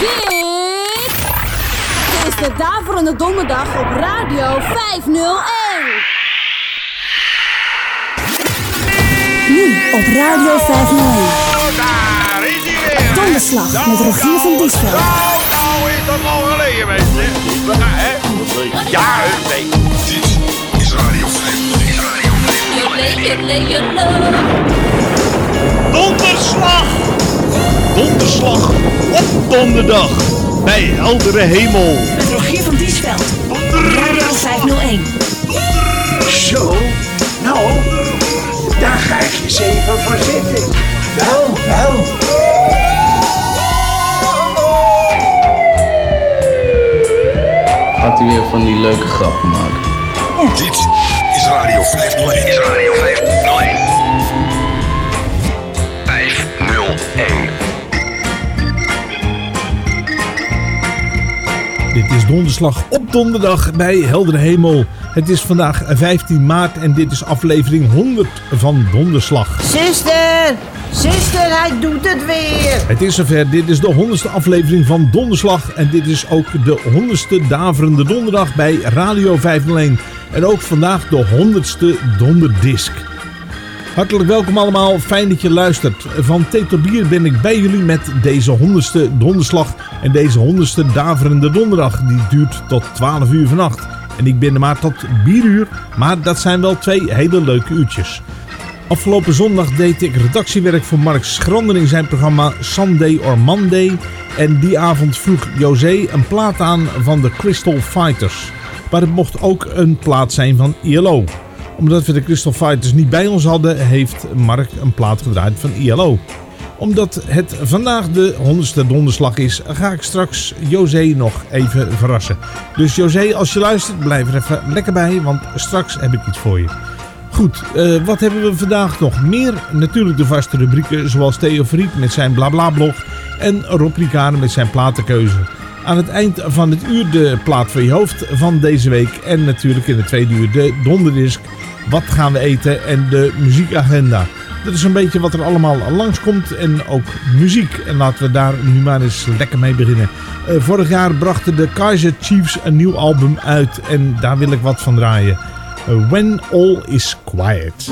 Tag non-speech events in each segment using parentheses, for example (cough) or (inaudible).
Dit is de Daverende Donderdag op Radio 501. Nu op Radio 501. Daar is hij weer. Donderslag met Rogier van Diesveld. Nou, nou is dat al geleden, mensen. Ja, hè? Ja, nee. Dit is Radio 501. Donderslag! Donderslag op donderdag bij heldere hemel. Met Rogier van Diesveld. Radio 501. Zo, nou, daar ga ik eens even voor zitten. Wel, wel. Gaat hij weer van die leuke grappen maken? Dit is Radio 501. Is Radio 501. 501. Dit is donderslag op donderdag bij heldere hemel. Het is vandaag 15 maart en dit is aflevering 100 van Donderslag. Zuster, zuster, hij doet het weer. Het is zover, dit is de 100ste aflevering van Donderslag en dit is ook de 100ste daverende donderdag bij Radio 501. En ook vandaag de 100ste donderdisc. Hartelijk welkom allemaal, fijn dat je luistert. Van bier ben ik bij jullie met deze 100ste donderslag en deze 100ste daverende donderdag. Die duurt tot 12 uur vannacht. En ik ben er maar tot 4 uur, maar dat zijn wel twee hele leuke uurtjes. Afgelopen zondag deed ik redactiewerk voor Mark Schrander in zijn programma Sunday or Monday. En die avond vroeg José een plaat aan van de Crystal Fighters. Maar het mocht ook een plaat zijn van ILO. Omdat we de Crystal Fighters niet bij ons hadden, heeft Mark een plaat gedraaid van ILO. Omdat het vandaag de 100ste donderslag is, ga ik straks José nog even verrassen. Dus José, als je luistert, blijf er even lekker bij, want straks heb ik iets voor je. Goed, eh, wat hebben we vandaag nog meer? Natuurlijk de vaste rubrieken zoals Theo Fried met zijn BlaBla-blog en Rob met zijn platenkeuze. Aan het eind van het uur de plaat voor je hoofd van deze week en natuurlijk in het tweede uur de donderdisc. Wat gaan we eten en de muziekagenda. Dat is een beetje wat er allemaal langskomt en ook muziek. En laten we daar nu maar eens lekker mee beginnen. Eh, vorig jaar brachten de Kaiser Chiefs een nieuw album uit en daar wil ik wat van draaien. Uh, When All Is Quiet.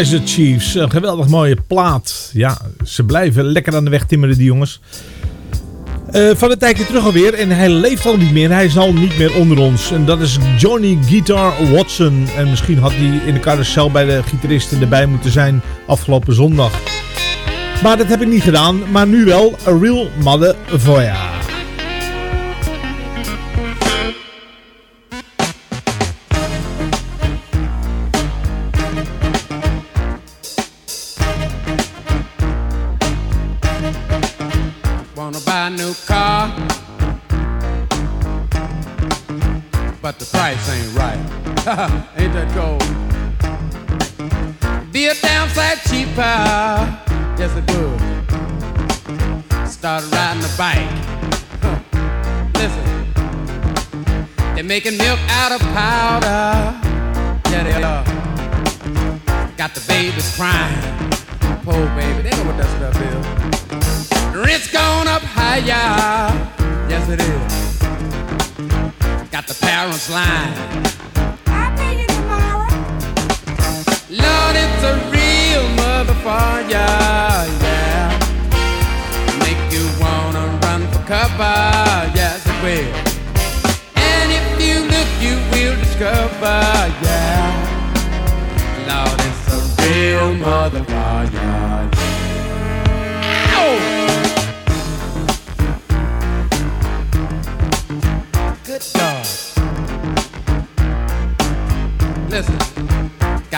Kaiser Chiefs, een geweldig mooie plaat. Ja, ze blijven lekker aan de weg timmeren, die jongens. Uh, van een tijdje terug alweer. En hij leeft al niet meer. Hij is al niet meer onder ons. En dat is Johnny Guitar Watson. En misschien had hij in de carousel bij de gitaristen erbij moeten zijn afgelopen zondag. Maar dat heb ik niet gedaan. Maar nu wel. A Real Mother Voya.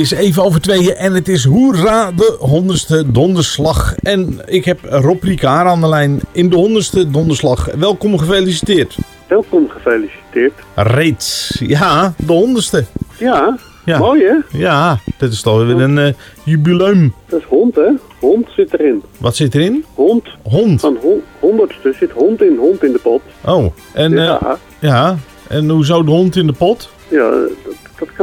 Is even over tweeën en het is hoera de honderdste donderslag. En ik heb Rob Ricard aan de lijn in de honderdste donderslag. Welkom, gefeliciteerd. Welkom, gefeliciteerd. Reeds, ja, de honderdste. Ja, Ja. mooi hè? Ja, dat is toch weer een eh, jubileum. Dat is hond hè? Hond zit erin. Wat zit erin? Hond. Hond. Van hon- honderdste zit hond in, hond in de pot. Oh, en, eh, Ja. ja. en hoezo de hond in de pot? Ja,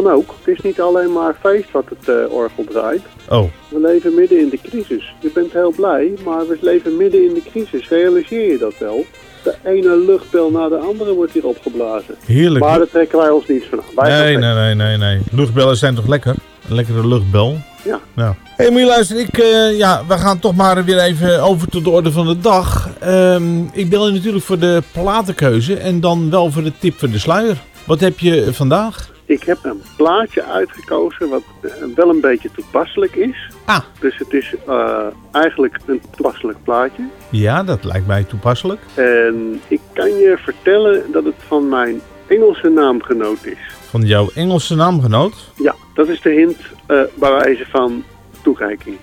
kan ook. Het is niet alleen maar feest wat het eh, orgel draait. Oh, We leven midden in de crisis. Je bent heel blij, maar we leven midden in de crisis. Realiseer je dat wel? De ene luchtbel na de andere wordt hier opgeblazen. heerlijk. Maar daar trekken wij ons niets van aan. Wij Nee, nee, nee, nee, nee. Luchtbellen zijn toch lekker? Een lekkere luchtbel. Ja. Nou. Hé, hey, moet je luisteren. Ik, eh, ja, we gaan toch maar weer even over tot de orde van de dag. Ehm, ik bel je natuurlijk voor de platenkeuze en dan wel voor de tip voor de sluier. Wat heb je vandaag? Ik heb een plaatje uitgekozen wat eh, wel een beetje toepasselijk is. Ah. Dus het is eh, eigenlijk een toepasselijk plaatje. Ja, dat lijkt mij toepasselijk. En ik kan je vertellen dat het van mijn Engelse naamgenoot is. Van jouw Engelse naamgenoot. Ja, dat is de hint eh, bij wijze van toereiking.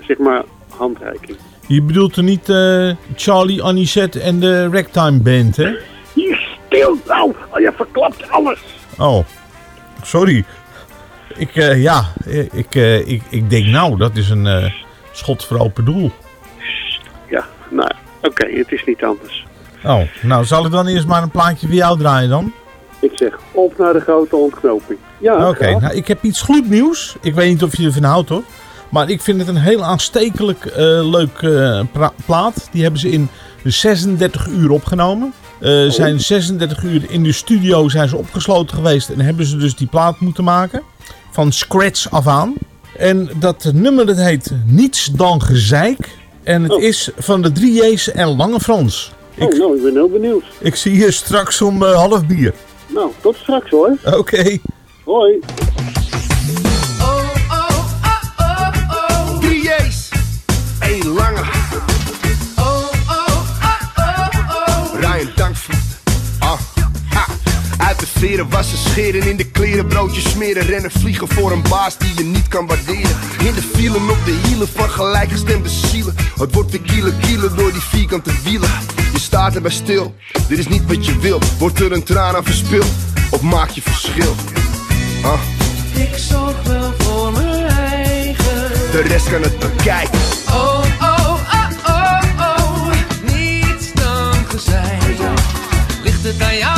Zeg maar handreiking. Je bedoelt er niet eh, Charlie Anisette en de Ragtime Band, hè? Hier, stil nou! Je verklapt alles! Oh, sorry. Ik, eh, ja, eh, ik, eh, ik, ik denk nou, dat is een schot voor open doel. Ja, nou, oké, het is niet anders. Oh, nou zal ik dan eerst maar een plaatje voor jou draaien dan? Ik zeg op naar de grote ontknoping. Ja, Oké, nou ik heb iets gloednieuws. Ik weet niet of je ervan houdt hoor. Maar ik vind het een heel aanstekelijk leuk plaat. Die hebben ze in 36 uur opgenomen. Eh zijn 36 uur in de studio zijn ze opgesloten geweest. En hebben ze dus die plaat moeten maken. Van scratch af aan. En dat nummer dat heet Niets dan Gezeik. En het Oh. is van de 3J's en Lange Frans. Oh, nou, ik ben heel benieuwd. Ik zie je straks om eh, half bier. Nou, tot straks hoor. Oké. Hoi. Drie J's, één lange. Uit de veren wassen, scheren, in de kleren broodjes smeren. Rennen, vliegen voor een baas die je niet kan waarderen. In de fielen op de hielen van gelijkgestemde zielen. Het wordt weer kielen, kielen door die vierkante wielen. Je staat erbij stil, dit is niet wat je wil. Wordt er een traan aan verspild, of maak je verschil? Ah. Ik zorg wel voor mijn eigen. De rest kan het bekijken. Oh, oh, oh, oh, oh. Niets dan gezeik. Ligt het aan jou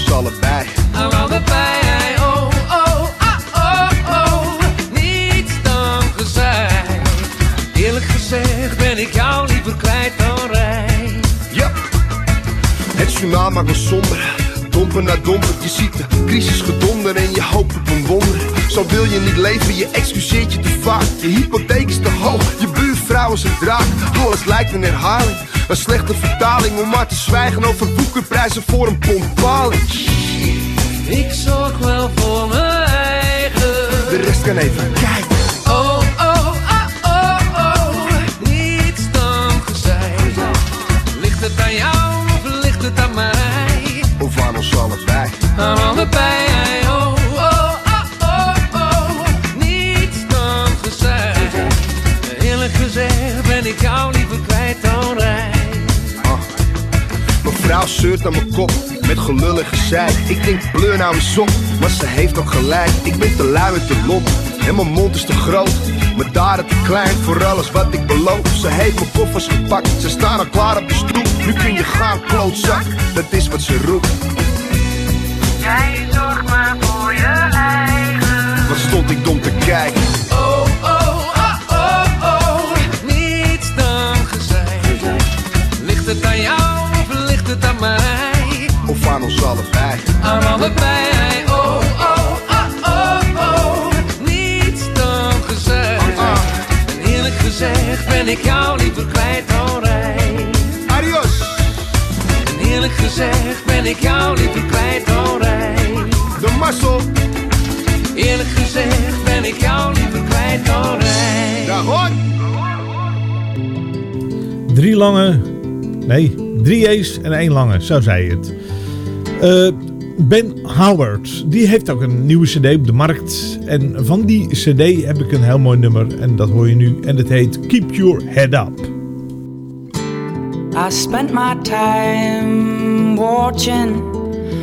ons allebei. Aan allebei. Oh, oh, oh, oh, oh. Niets dan gezeik. Eerlijk gezegd ben ik jou liever kwijt dan rijk. Yep. Het maakt me somber. Domper na domper, je ziet de crisis gedonder en je hoopt op een wonder. Zo wil je niet leven, je excuseert je te vaak. Je hypotheek is te hoog, je buurvrouw is een draak. Alles lijkt een herhaling, een slechte vertaling. Om maar te zwijgen over woekerprijzen voor een pond paling. Ik zorg wel voor mijn eigen. De rest kan even kijken. Oh, oh, oh, oh, oh. Niets dan gezeik. Ligt het aan jou of ligt het aan mij? Of aan ons allebei. Aan allebei. Vrouw zeurt aan mijn kop met gelul en gezeik. Ik denk bleur nou eens op, maar ze heeft ook gelijk. Ik ben te lui en te lomp en mijn mond is te groot. Mijn daden te klein voor alles wat ik beloof. Ze heeft mijn koffers gepakt, ze staan al klaar op de stoep. Nu kun je gaan, klootzak, dat is wat ze roept. Jij zorgt maar voor je eigen. Wat stond ik dom te kijken? Ons allebei. Aan allebei. Oh, oh, oh, oh, oh. Niets dan gezeik. En eerlijk gezegd ben ik jou liever kwijt dan rijk. Adios. En eerlijk gezegd ben ik jou liever kwijt dan rijk. De mazzel. Eerlijk gezegd ben ik jou liever kwijt dan rijk. Daar hoor. Drie lange, nee, drie E's en één lange, zo zei je het. Eh, Ben Howard. Die heeft ook een nieuwe cd op de markt. En van die cd heb ik een heel mooi nummer. En dat hoor je nu. En het heet Keep Your Head Up. I spent my time watching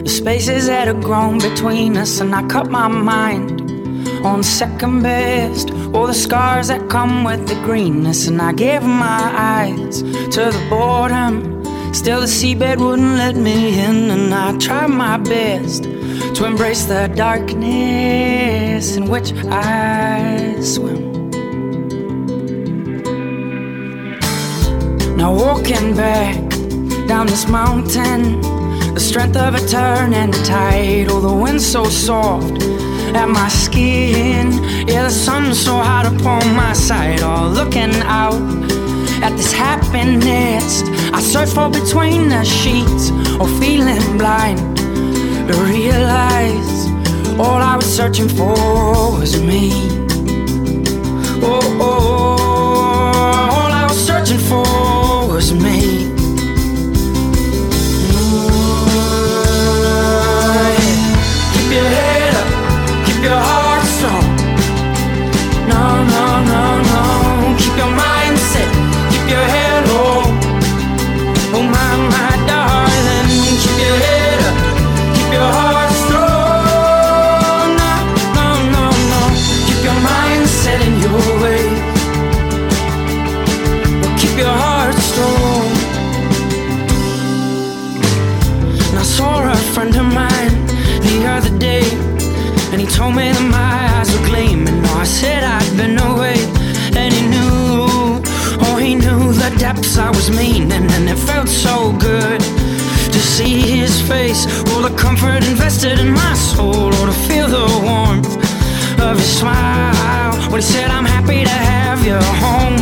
the spaces that have grown between us, and I cut my mind on second best. All the scars that come with the greenness, and I gave my eyes to the boredom. Still, the seabed wouldn't let me in, and I tried my best to embrace the darkness in which I swim. Now, walking back down this mountain, the strength of a turn and a tide. Oh, the wind so soft at my skin. Yeah, the sun so hot upon my side. Oh, looking out at this happiness I search for between the sheets or feeling blind to realize all I was searching for was me. Oh, oh, oh all I was searching for was me. Meaning, and it felt so good to see his face, all the comfort invested in my soul, or to feel the warmth of his smile when he said, I'm happy to have you home.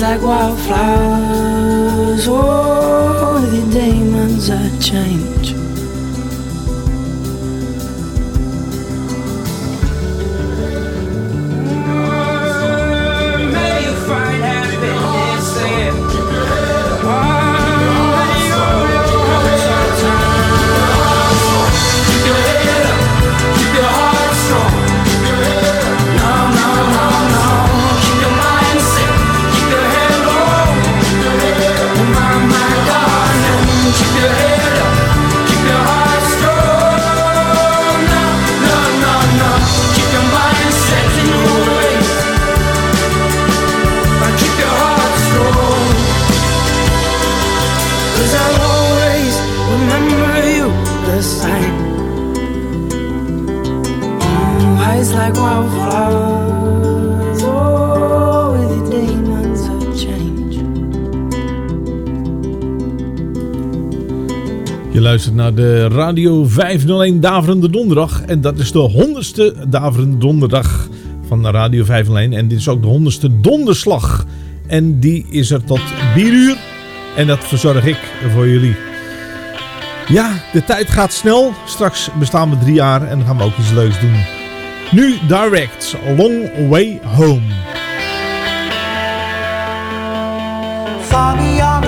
Oh, eyes like wildflowers. Oh, the demons that change. De Radio 501 Daverende Donderdag. En dat is de 100ste Daverende Donderdag van Radio 501. En dit is ook de 100ste Donderslag. En die is er tot 4 uur. En dat verzorg ik voor jullie. Ja, de tijd gaat snel. Straks bestaan we drie jaar en dan gaan we ook iets leuks doen. Nu Direct, Long Way Home. Far beyond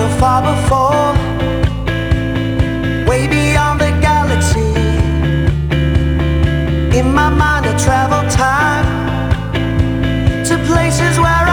to places where I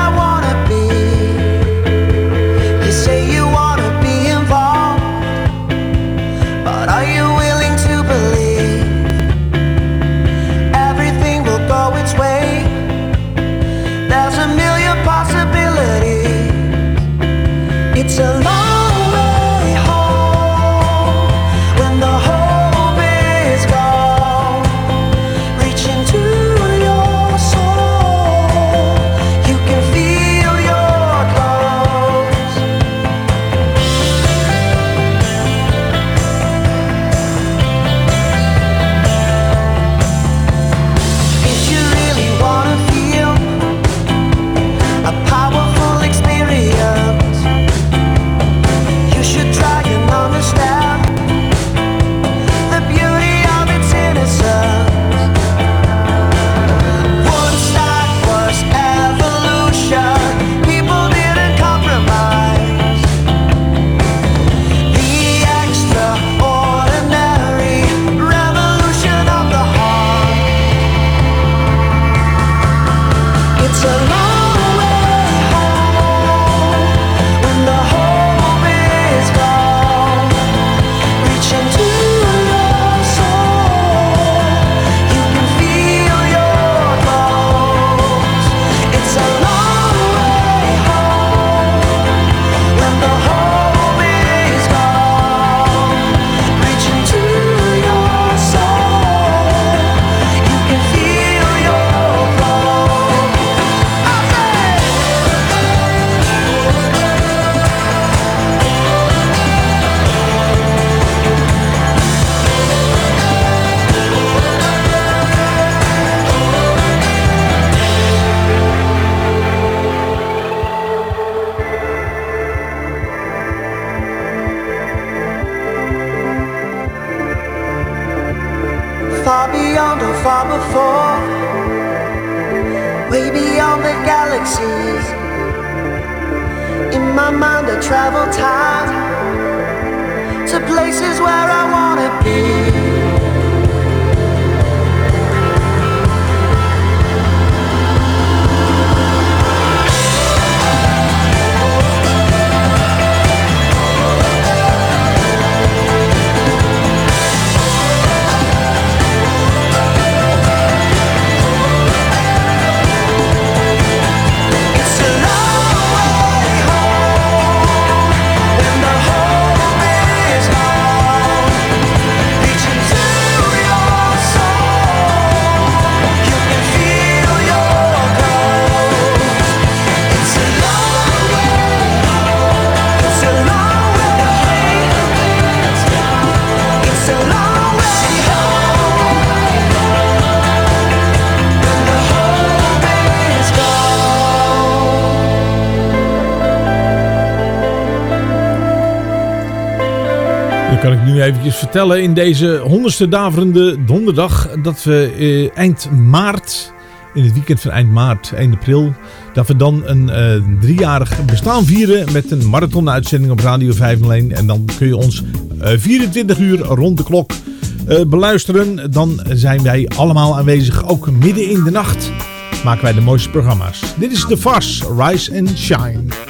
my mind, I travel time to places where I wanna be. Kan ik nu eventjes vertellen in deze honderdste daverende donderdag dat we eh, eind maart, in het weekend van eind maart, 1 april, dat we dan een eh, driejarig bestaan vieren met een marathon-uitzending op Radio 501. En dan kun je ons eh, 24 uur rond de klok eh, beluisteren. Dan zijn wij allemaal aanwezig, ook midden in de nacht maken wij de mooiste programma's. Dit is de Fas, Rise and Shine.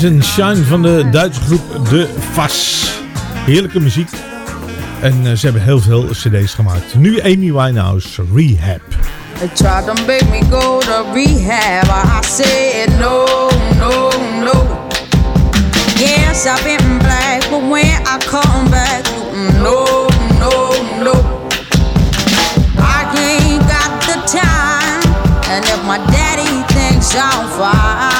Rise and Shine van de Duitse groep De Vas. Heerlijke muziek. En eh, ze hebben heel veel cd's gemaakt. Nu Amy Winehouse, Rehab. They tried to make me go to rehab. I said no, no, no. Yes, I've been black, but when I come back, no, no, no. I ain't got the time, and if my daddy thinks I'm fine,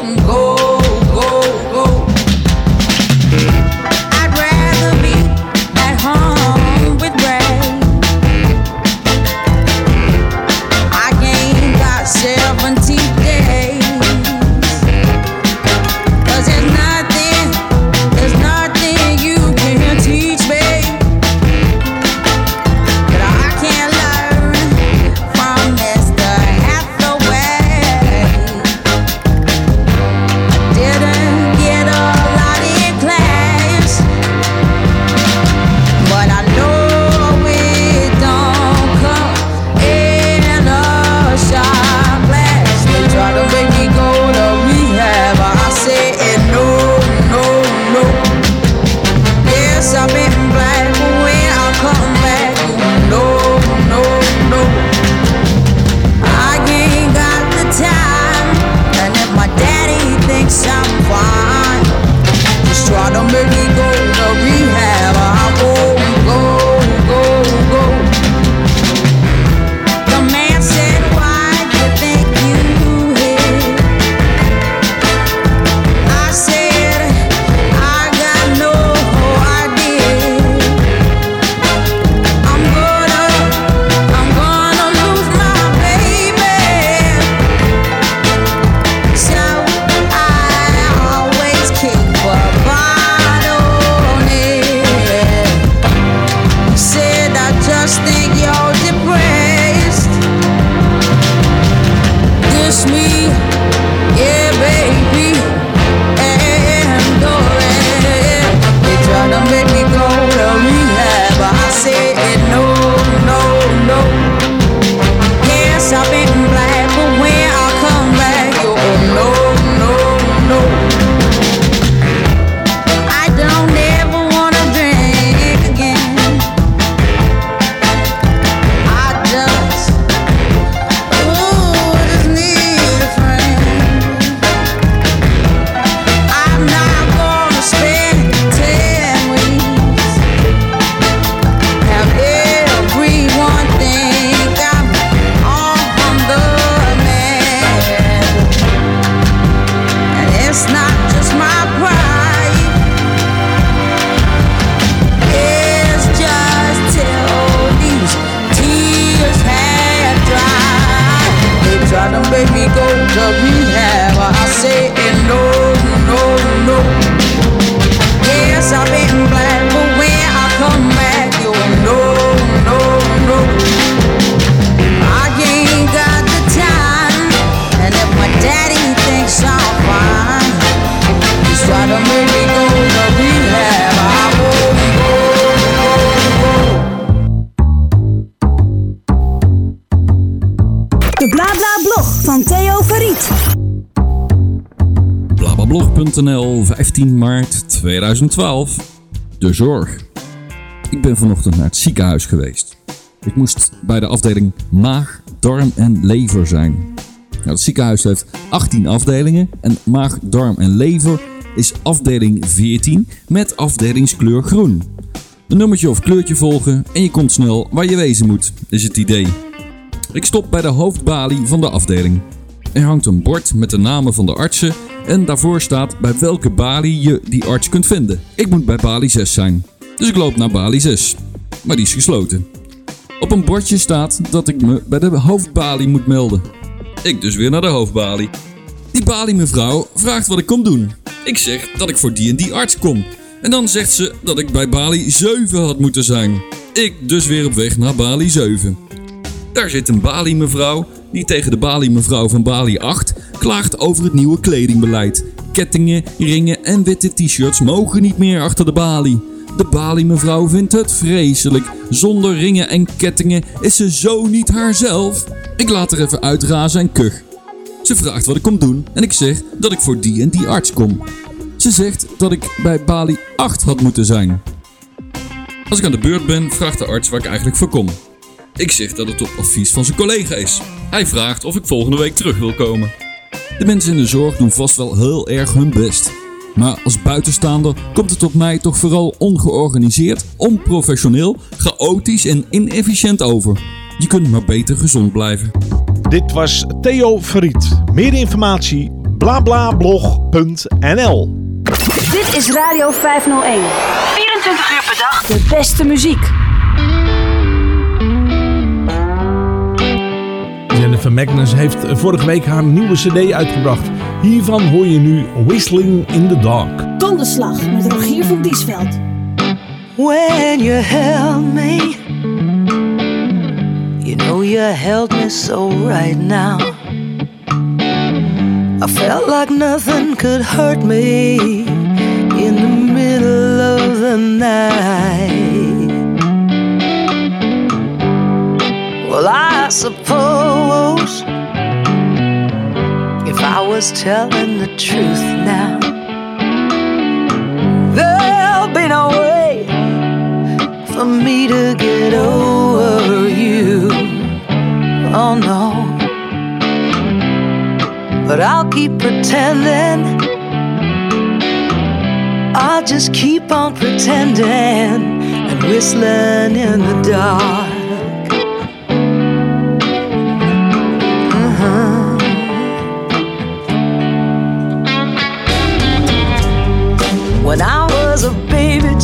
2012. De zorg. Ik ben vanochtend naar het ziekenhuis geweest. Ik moest bij de afdeling maag, darm en lever zijn. Nou, het ziekenhuis heeft 18 afdelingen en maag, darm en lever is afdeling 14 met afdelingskleur groen. Een nummertje of kleurtje volgen en je komt snel waar je wezen moet, is het idee. Ik stop bij de hoofdbalie van de afdeling. Er hangt een bord met de namen van de artsen en daarvoor staat bij welke balie je die arts kunt vinden. Ik moet bij balie 6 zijn, dus ik loop naar balie 6. Maar die is gesloten. Op een bordje staat dat ik me bij de hoofdbalie moet melden. Ik dus weer naar de hoofdbalie. Die balie mevrouw vraagt wat ik kom doen. Ik zeg dat ik voor die en die arts kom. En dan zegt ze dat ik bij balie 7 had moeten zijn. Ik dus weer op weg naar balie 7. Daar zit een balie mevrouw die tegen de balie mevrouw van balie 8 klaagt over het nieuwe kledingbeleid. Kettingen, ringen en witte t-shirts mogen niet meer achter de balie. De balie mevrouw vindt het vreselijk. Zonder ringen en kettingen is ze zo niet haarzelf. Ik laat er even uitrazen en kuch. Ze vraagt wat ik kom doen en ik zeg dat ik voor die en die arts kom. Ze zegt dat ik bij Bali 8 had moeten zijn. Als ik aan de beurt ben, vraagt de arts waar ik eigenlijk voor kom. Ik zeg dat het op advies van zijn collega is. Hij vraagt of ik volgende week terug wil komen. De mensen in de zorg doen vast wel heel erg hun best. Maar als buitenstaander komt het op mij toch vooral ongeorganiseerd, onprofessioneel, chaotisch en inefficiënt over. Je kunt maar beter gezond blijven. Dit was Theo Verriet. Meer informatie blablablog.nl Dit is Radio 501. 24 uur per dag. De beste muziek. Jennifer Magnus heeft vorige week haar nieuwe cd uitgebracht. Hiervan hoor je nu Whistling in the Dark. Donderslag met Rogier van Diesveld. When you held me, you know you held me so right now. I felt like nothing could hurt me in the middle of the night. Well, I suppose if I was telling the truth now, there'll be no way for me to get over you. Oh no. But I'll keep pretending. I'll just keep on pretending and whistling in the dark.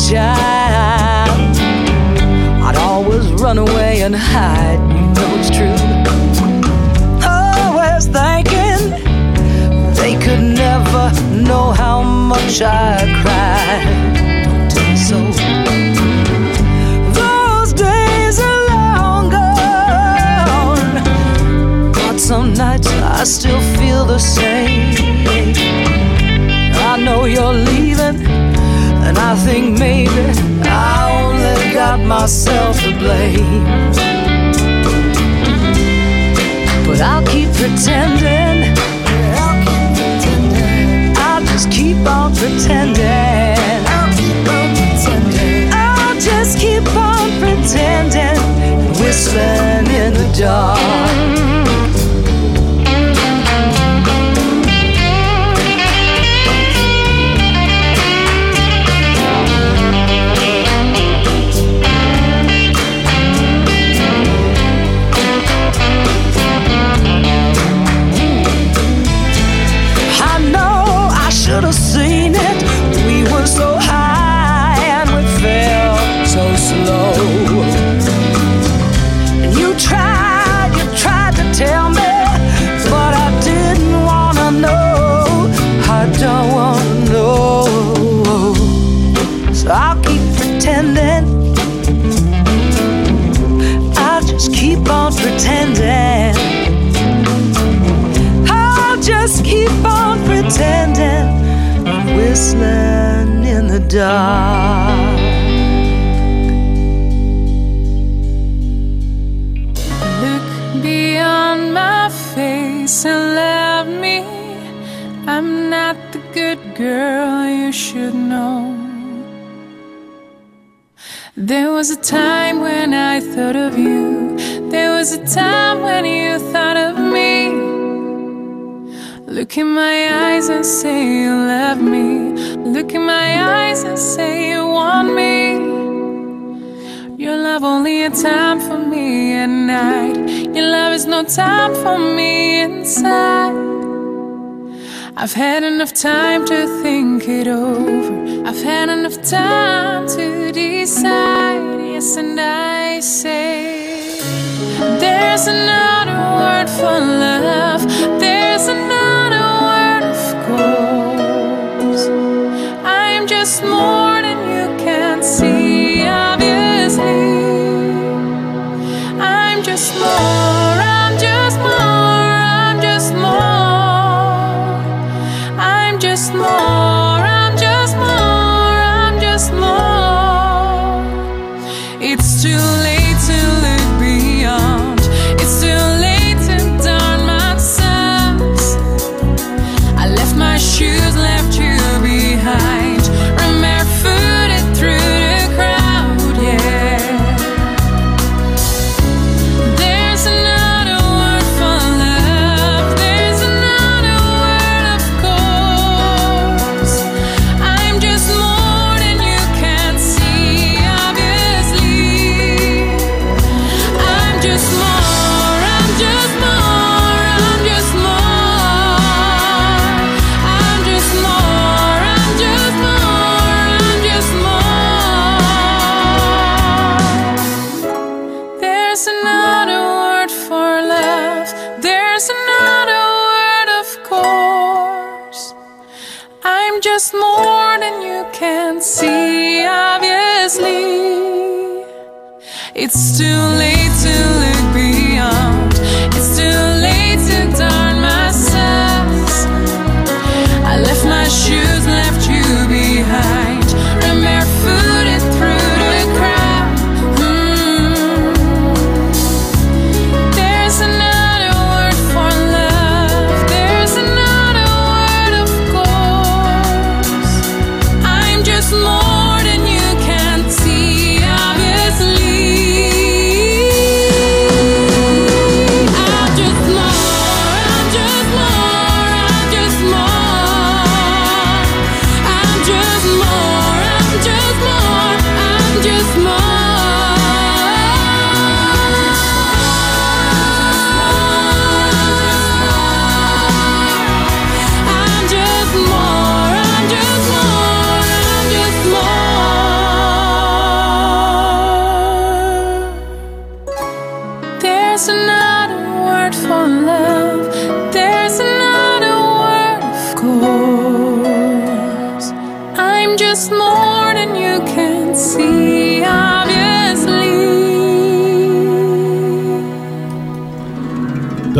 Child, I'd always run away and hide. You know it's true. Always thinking they could never know how much I cried. Don't tell me so. Those days are long gone, but some nights I still feel the same. I know you're leaving, I think maybe I only got myself to blame. But I'll keep pretending. I'll just keep on pretending. I'll keep on pretending. I'll just keep on pretending. Whistling in the dark. Dark. Look beyond my face and love me. I'm not the good girl you should know. There was a time when I thought of you. There was a time when you thought of me. Look in my eyes and say you love say you want me. Your love only a time for me at night. Your love is no time for me inside. I've had enough time to think it over. I've had enough time to decide. Yes, and I say there's another word for love. There's I'm just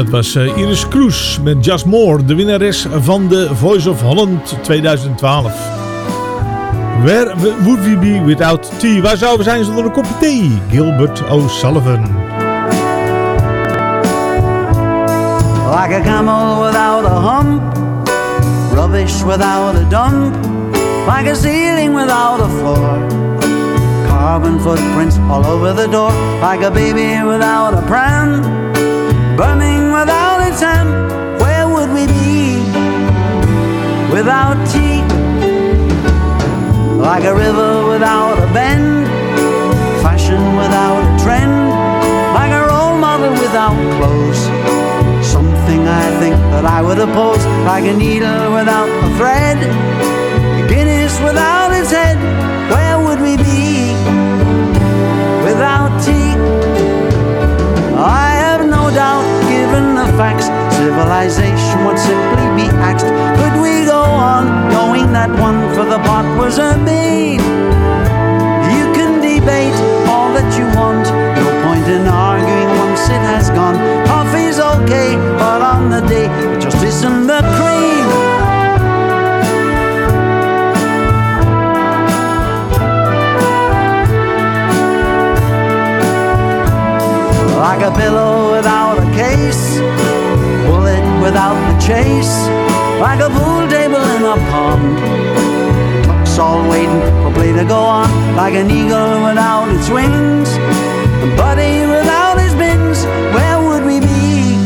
Dat was eh, Iris Kroes met Just More, de winnares van de Voice of Holland 2012. Where would we be without tea? Waar zouden we zijn zonder een kopje thee? Gilbert O'Sullivan. Like a camel without a hump, rubbish without a dump, like a ceiling without a floor. Carbon footprints all over the door, like a baby without a pram, burning without its ham. Where would we be without tea? Like a river without a bend, fashion without a trend, like a role model without clothes. Something I think that I would oppose, like a needle without a thread, a Guinness without facts, civilization would simply be axed. Could we go on knowing that one for the pot was a bean? You can debate all that you want, no point in arguing once it has gone. Coffee's okay, but on the day it just isn't the cream. Like a pillow without the chase, like a pool table in a pond. Clock's all waiting for play to go on, like an eagle without its wings, a buddy without his bins. Where would we be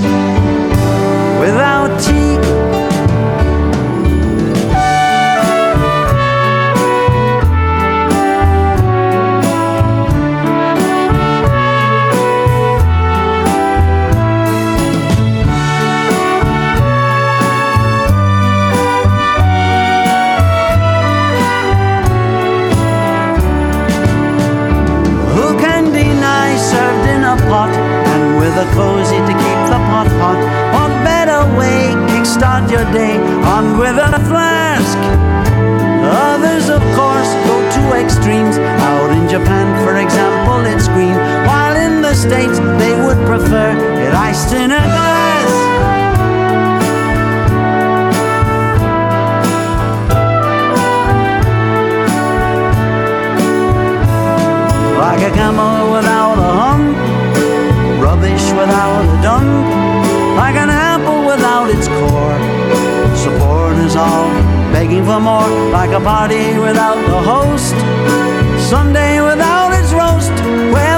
without tea? A cozy to keep the pot hot? What better way kickstart your day on with a flask? Others, of course, go to extremes. Out in Japan, for example, it's green, while in the States they would prefer it iced in a glass. Like a camel without rubbish without a dump, like an apple without its core. Supporters all begging for more, like a party without the host, Sunday without its roast. Where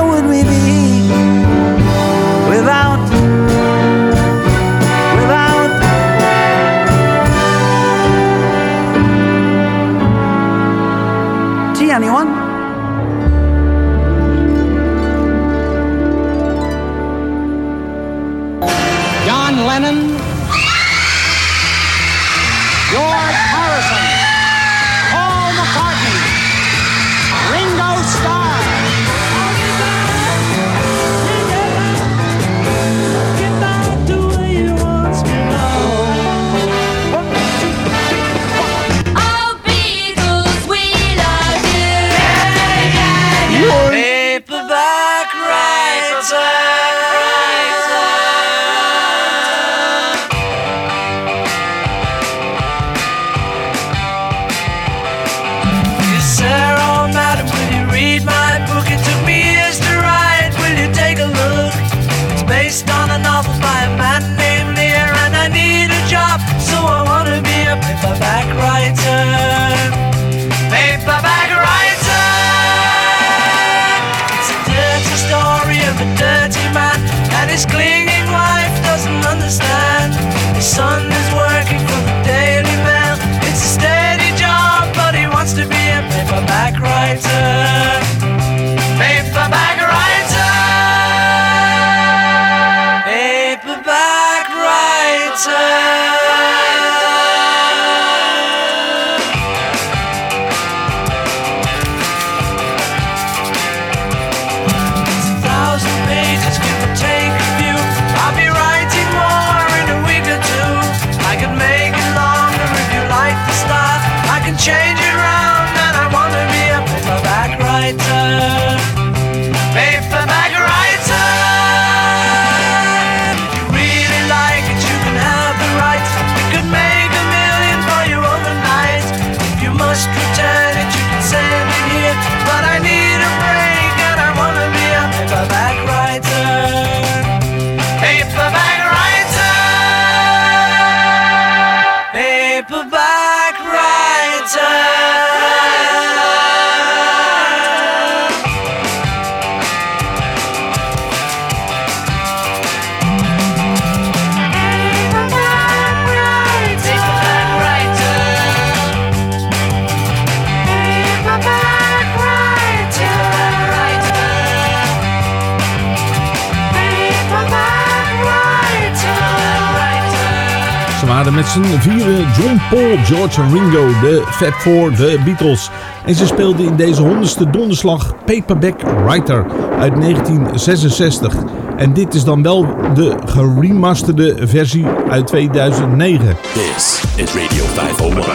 Jackson vieren John Paul, George en Ringo, de Fab Four, de Beatles. En ze speelden in deze honderdste donderslag Paperback Writer uit 1966. En dit is dan wel de geremasterde versie uit 2009. This is Radio 501,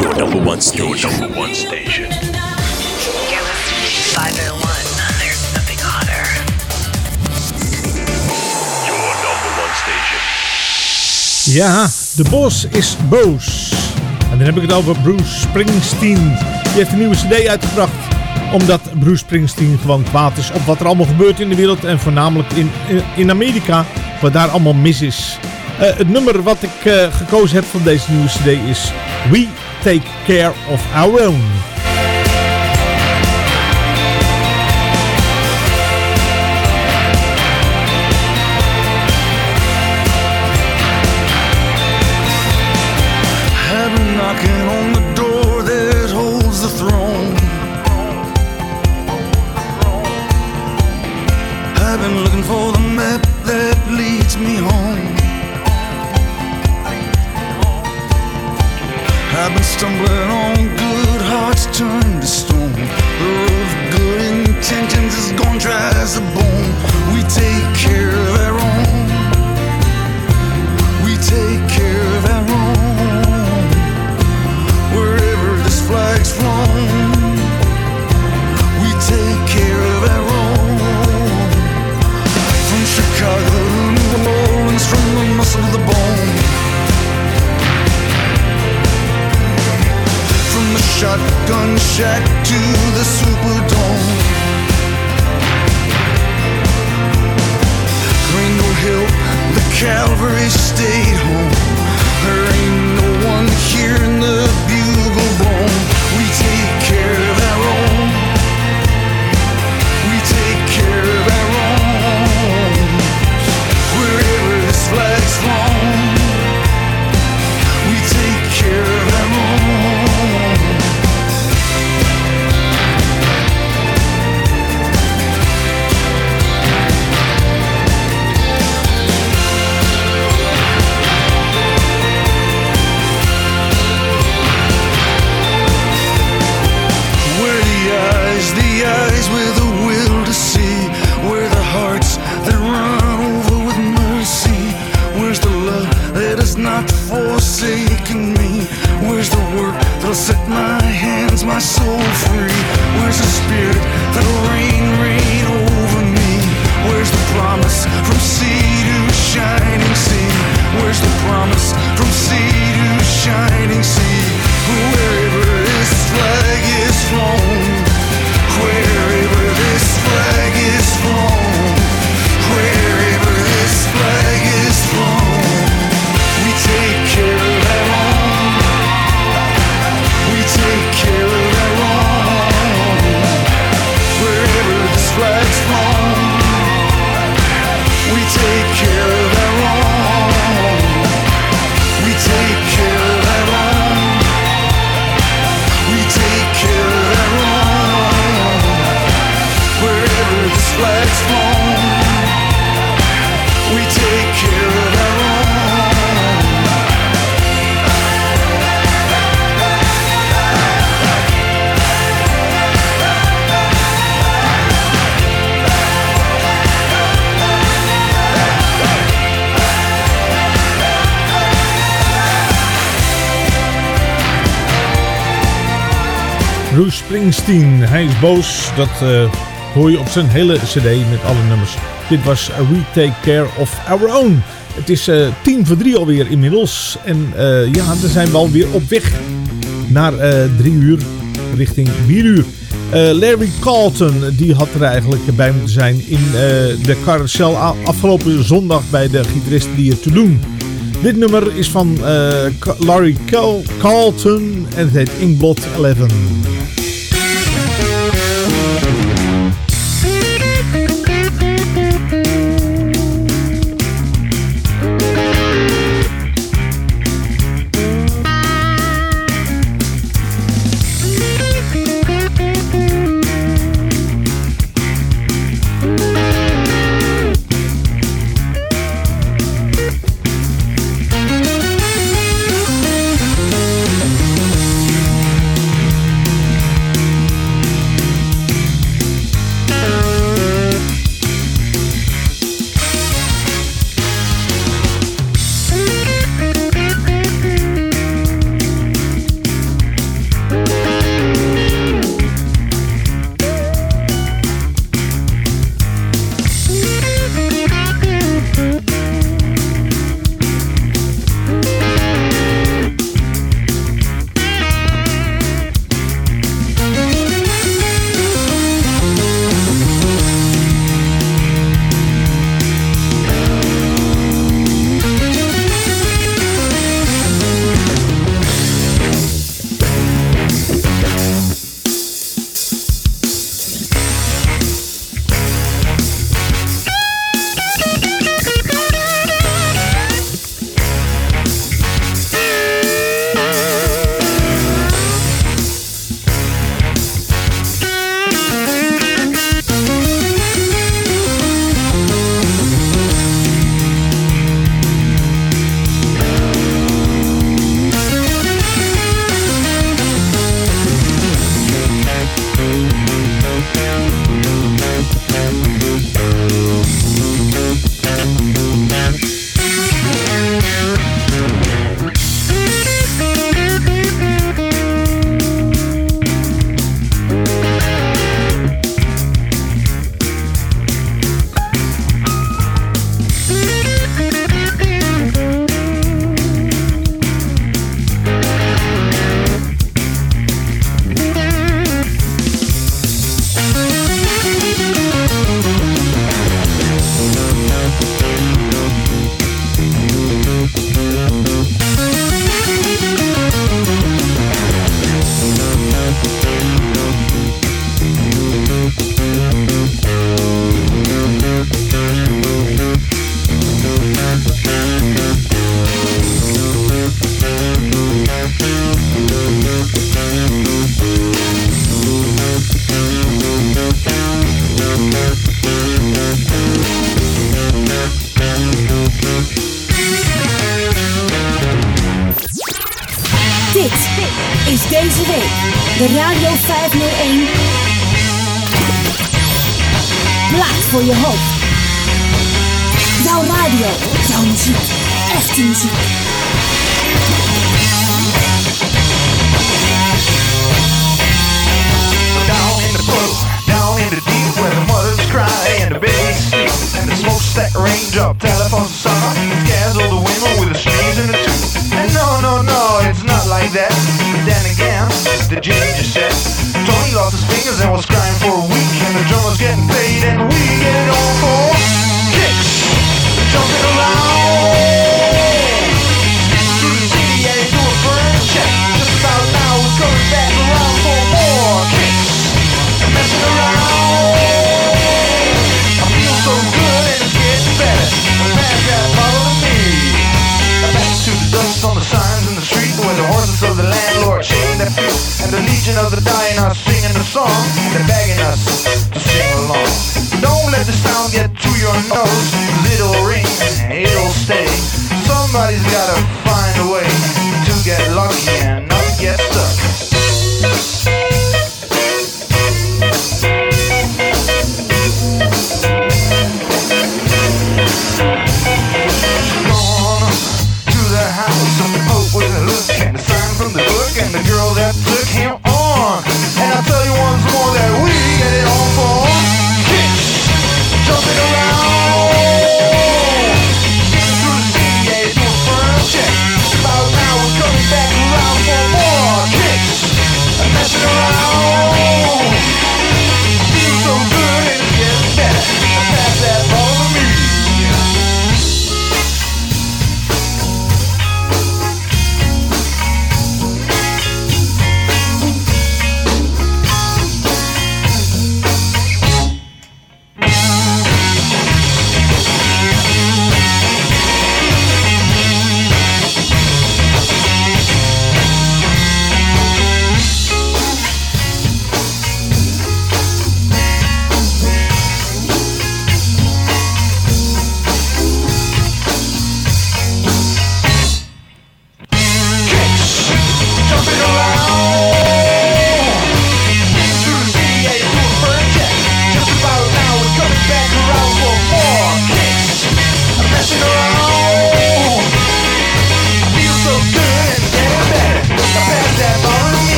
your number one station. Your number one station. Ja, de Bos is Boos. En dan heb ik het over Bruce Springsteen. Die heeft een nieuwe cd uitgebracht. Omdat Bruce Springsteen gewoon kwaad is op wat er allemaal gebeurt in de wereld. En voornamelijk in, in Amerika. Wat daar allemaal mis is. Eh, het nummer wat ik eh, gekozen heb van deze nieuwe cd is We Take Care of Our Own. set my hands, my soul free. Where's the spirit that'll rain, rain over me? Where's the promise from sea to shining sea? Where's the promise from sea to shining sea? Wherever this flag is flown, wherever this flag is flown. Bruce Springsteen, hij is boos. Dat eh, hoor je op zijn hele cd met alle nummers. Dit was We Take Care of Our Own. Het is eh, tien voor drie alweer inmiddels. En eh, ja, dan zijn we alweer op weg naar drie uur richting vier uur. Larry Carlton, die had er eigenlijk bij moeten zijn in de carousel afgelopen zondag bij de gitarist die het te doen. Dit nummer is van Ca- Larry Cal- Carlton en het heet Inkblot 11.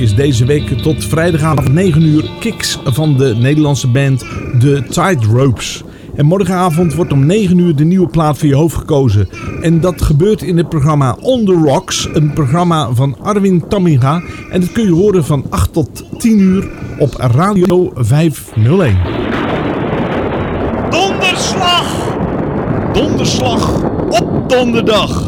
Is deze week tot vrijdagavond 9 uur kicks van de Nederlandse band The Tide Ropes. En morgenavond wordt om 9 uur de nieuwe plaat voor je hoofd gekozen. En dat gebeurt in het programma On The Rocks, een programma van Arwin Tamminga. En dat kun je horen van 8 tot 10 uur op Radio 501. Donderslag! Donderslag op donderdag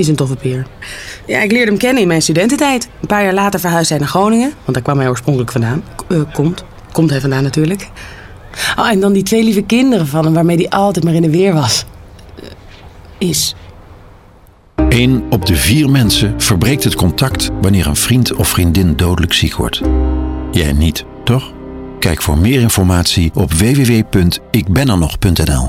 Is een toffe peer. Ja, ik leerde hem kennen in mijn studententijd. Een paar jaar later verhuisde hij naar Groningen. Want daar kwam hij oorspronkelijk vandaan. K- eh, komt. Komt hij vandaan natuurlijk. Oh, en dan die twee lieve kinderen van hem waarmee hij altijd maar in de weer was. Eh, Is. Eén op de vier mensen verbreekt het contact wanneer een vriend of vriendin dodelijk ziek wordt. Jij niet, toch? Kijk voor meer informatie op www.ikbenernog.nl.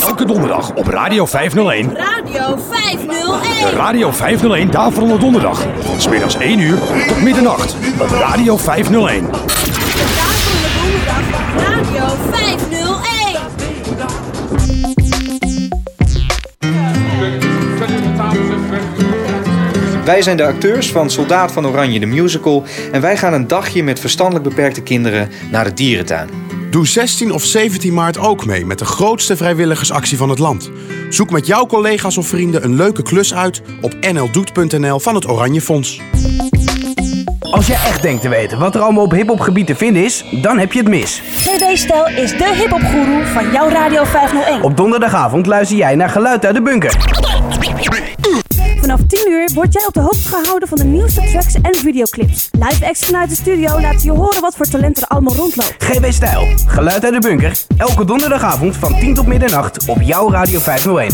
Elke donderdag op Radio 501. Radio 501. De Radio 501 Daverende Donderdag. Van 's middags 1 uur tot middernacht op Radio 501. Daverende Donderdag op Radio 501. Wij zijn de acteurs van Soldaat van Oranje, de musical. En wij gaan een dagje met verstandelijk beperkte kinderen naar de dierentuin. Doe 16 of 17 maart ook mee met de grootste vrijwilligersactie van het land. Zoek met jouw collega's of vrienden een leuke klus uit op nldoet.nl van het Oranje Fonds. Als je echt denkt te weten wat er allemaal op hiphopgebied te vinden is, dan heb je het mis. TV Stel is de hiphopgoeroe van jouw Radio 501. Op donderdagavond luister jij naar Geluid uit de Bunker. Vanaf 10 uur word jij op de hoogte gehouden van de nieuwste tracks en videoclips. Live acts vanuit de studio laten je horen wat voor talent er allemaal rondloopt. GB Stijl, Geluid uit de Bunker. Elke donderdagavond van 10 tot middernacht op jouw Radio 501.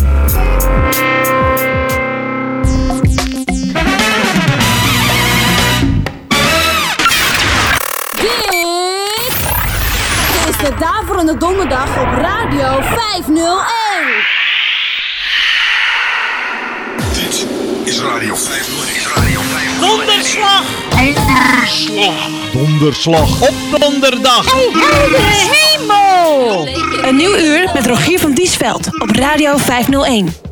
Dit is de Daverende Donderdag op Radio 501. Is Radio 501. Donderslag! Donderslag! Donderslag. Op donderdag. hemel! Een nieuw uur met Rogier van Diesveld op Radio 501.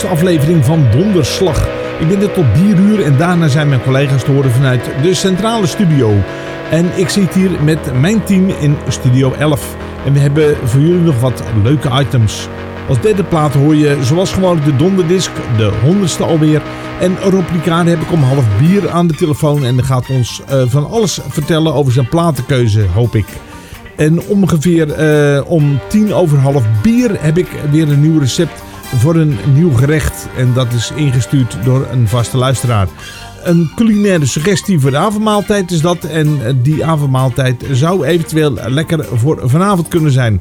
Aflevering van Donderslag. Ik ben er tot 4 uur en daarna zijn mijn collega's te horen vanuit de centrale studio. En ik zit hier met mijn team in Studio 11. En we hebben voor jullie nog wat leuke items. Als derde plaat hoor je zoals gewoonlijk de donderdisc, de honderdste alweer. En Rob heb ik om half bier aan de telefoon. En gaat ons eh, van alles vertellen over zijn platenkeuze, hoop ik. En ongeveer eh, om tien over half bier heb ik weer een nieuw recept voor een nieuw gerecht. En dat is ingestuurd door een vaste luisteraar. Een culinaire suggestie voor de avondmaaltijd is dat. En die avondmaaltijd zou eventueel lekker voor vanavond kunnen zijn.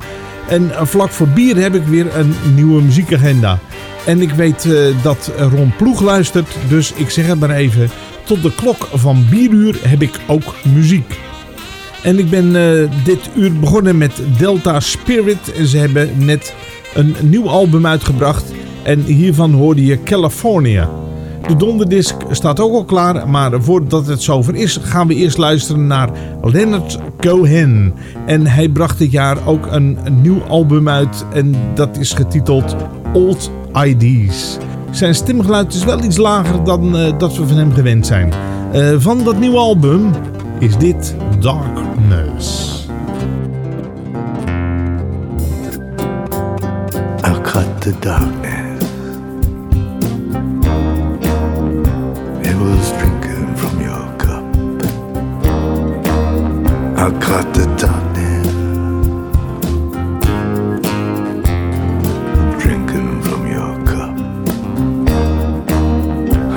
En vlak voor bier heb ik weer een nieuwe muziekagenda. En ik weet eh, dat Ron Ploeg luistert. Dus ik zeg het maar even. Tot de klok van bieruur heb ik ook muziek. En ik ben eh, dit uur begonnen met Delta Spirit. Ze hebben net een nieuw album uitgebracht. En hiervan hoorde je California. De donderdisc staat ook al klaar. Maar voordat het zover is gaan we eerst luisteren naar Leonard Cohen. En hij bracht dit jaar ook een, nieuw album uit. En dat is getiteld Old IDs. Zijn stemgeluid is wel iets lager dan eh, dat we van hem gewend zijn. Eh, van dat nieuwe album is dit Darkness. The darkness. It was drinking from your cup. I'll cut the darkness. Drinking from your cup.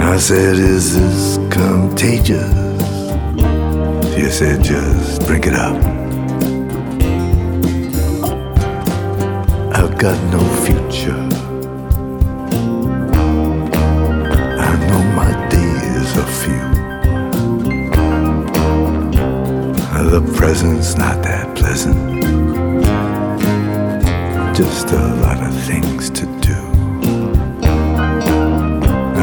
I said, Is this contagious? She said, Just drink it up. Got no future. I know my days are few. The present's not that pleasant. Just a lot of things to do.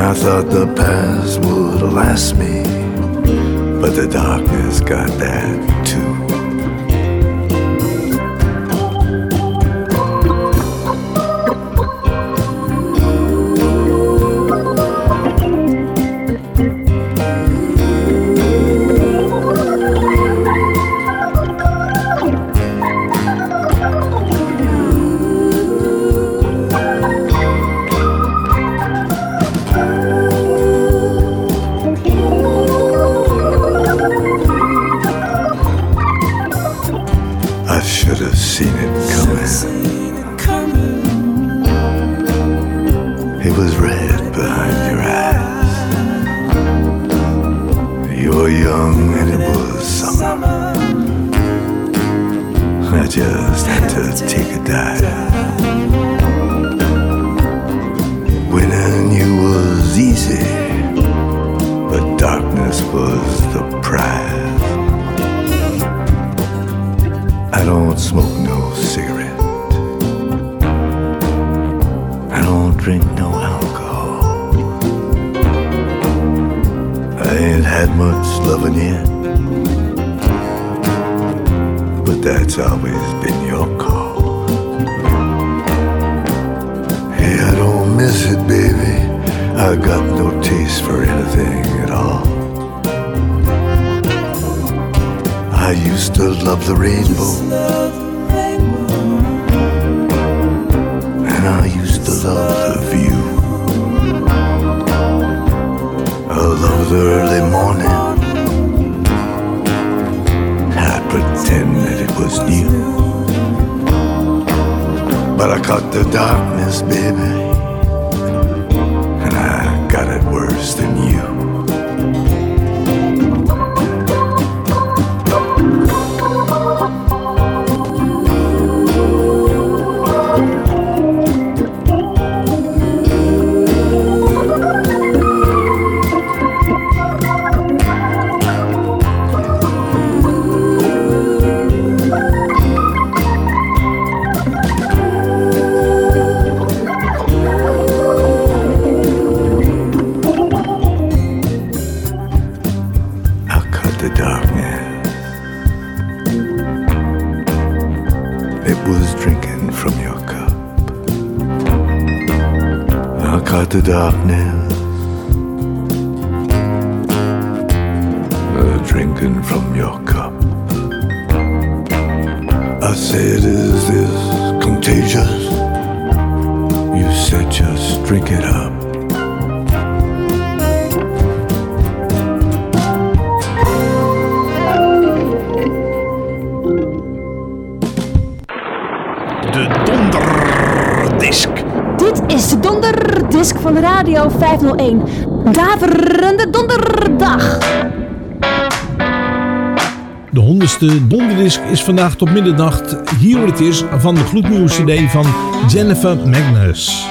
I thought the past would last me, but the darkness got that was the prize. I don't smoke no cigarette. I don't drink no alcohol. I ain't had much loving yet. But that's always been your call. Hey, I don't miss it, baby. I got no taste for anything at all. I used to love the rainbow. And I used to love the view. I love the early morning. I'd pretend that it was new. But I caught the darkness, baby. And I got it worse than you. 501. Daverende donderdag. De honderdste donderdisk is vandaag tot middernacht. Hier het is van de gloednieuwe cd van Jennifer Magnus.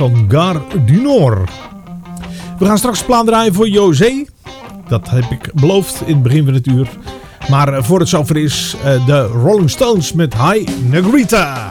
van Gar du We gaan straks plan draaien voor José. Dat heb ik beloofd in het begin van het uur. Maar voor het zover is, eh, de Rolling Stones met High Negrita.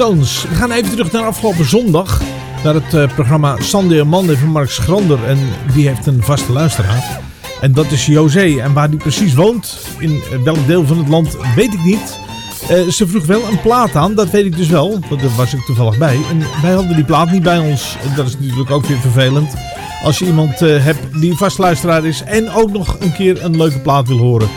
We gaan even terug naar afgelopen zondag. Naar het eh, programma Sunday Monday van Mark Schrander. En die heeft een vaste luisteraar. En dat is José. En waar die precies woont, in welk deel van het land, weet ik niet. Eh, ze vroeg wel een plaat aan, dat weet ik dus wel. Want daar was ik toevallig bij. En wij hadden die plaat niet bij ons. Dat is natuurlijk ook weer vervelend. Als je iemand eh, hebt die vast luisteraar is en ook nog een keer een leuke plaat wil horen.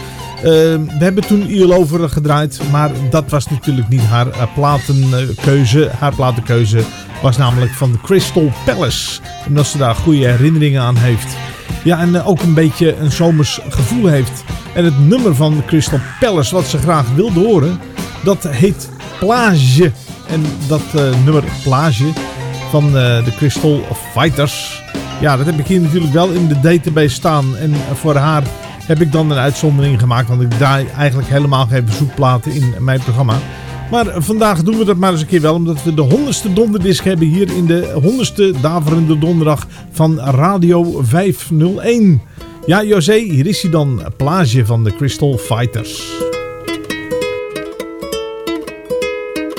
Eh, we hebben toen ILO haar gedraaid, maar dat was natuurlijk niet haar eh, platenkeuze. Haar platenkeuze was namelijk van de Crystal Palace. Omdat ze daar goede herinneringen aan heeft. Ja, en eh, ook een beetje een zomers gevoel heeft. En het nummer van Crystal Palace, wat ze graag wilde horen, dat heet Plage. En dat nummer Plage van de Crystal Fighters. Ja, dat heb ik hier natuurlijk wel in de database staan. En voor haar heb ik dan een uitzondering gemaakt. Want ik draai eigenlijk helemaal geen verzoekplaten in mijn programma. Maar vandaag doen we dat maar eens een keer wel. Omdat we de honderdste donderdisc hebben hier in de honderdste daverende donderdag van Radio 501. Ja, José, hier is hij dan. Plage van de Crystal Fighters.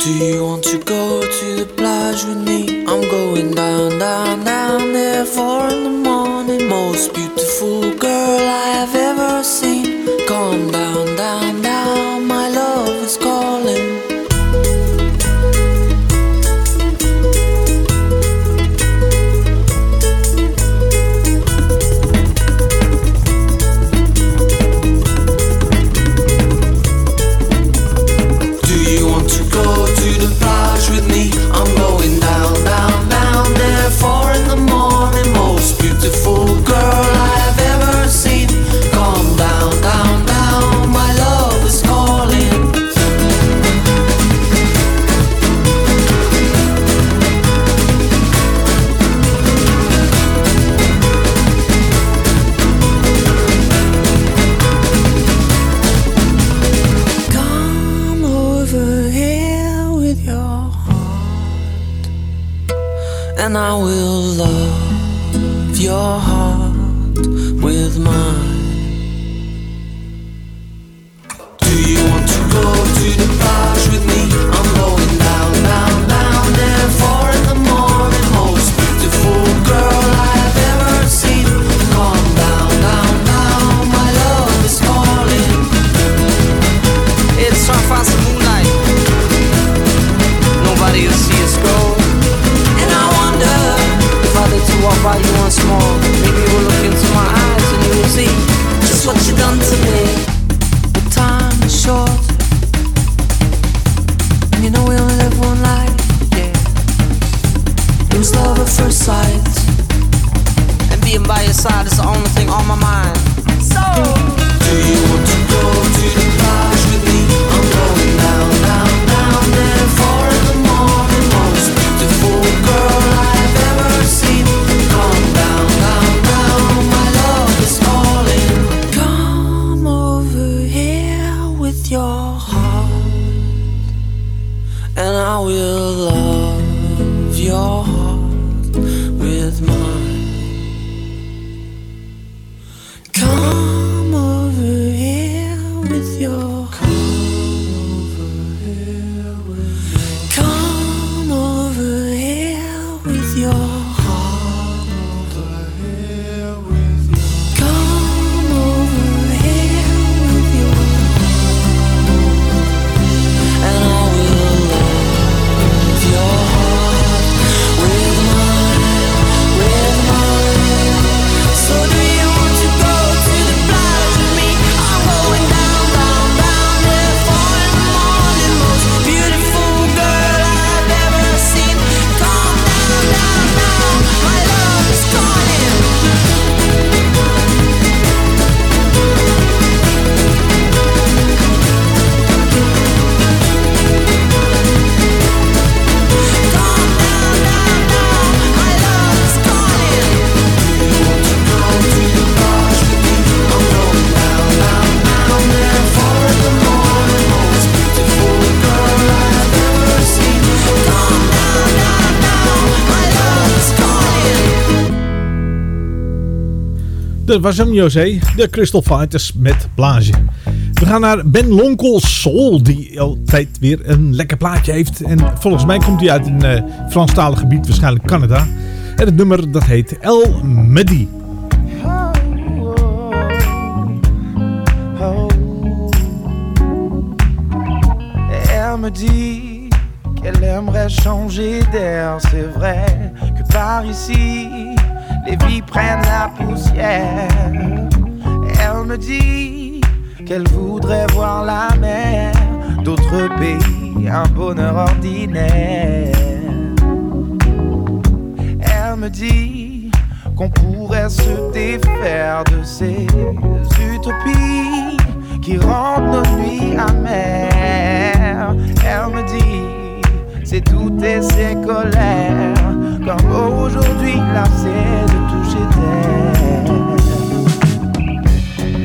Do you want to go to the plage with me? I'm going down, down, down there in the morning. Most beautiful girl I have ever seen. Come down, down, down, Dat was José. De Crystal Fighters met Plage. We gaan naar Ben Lonkel Soul, die altijd weer een lekker plaatje heeft. En volgens mij komt hij uit een uh, Franstalig gebied, waarschijnlijk Canada. En het nummer dat heet El Medi. Dit qu'elle aimerait changer d'air, c'est vrai que par ici les vies prennent la poussière. Elle me dit qu'elle voudrait voir la mer d'autres pays, un bonheur ordinaire. Elle me dit qu'on pourrait se défaire de ces utopies qui rendent nos nuits amères. Elle me dit c'est toutes ces colères comme aujourd'hui lassé de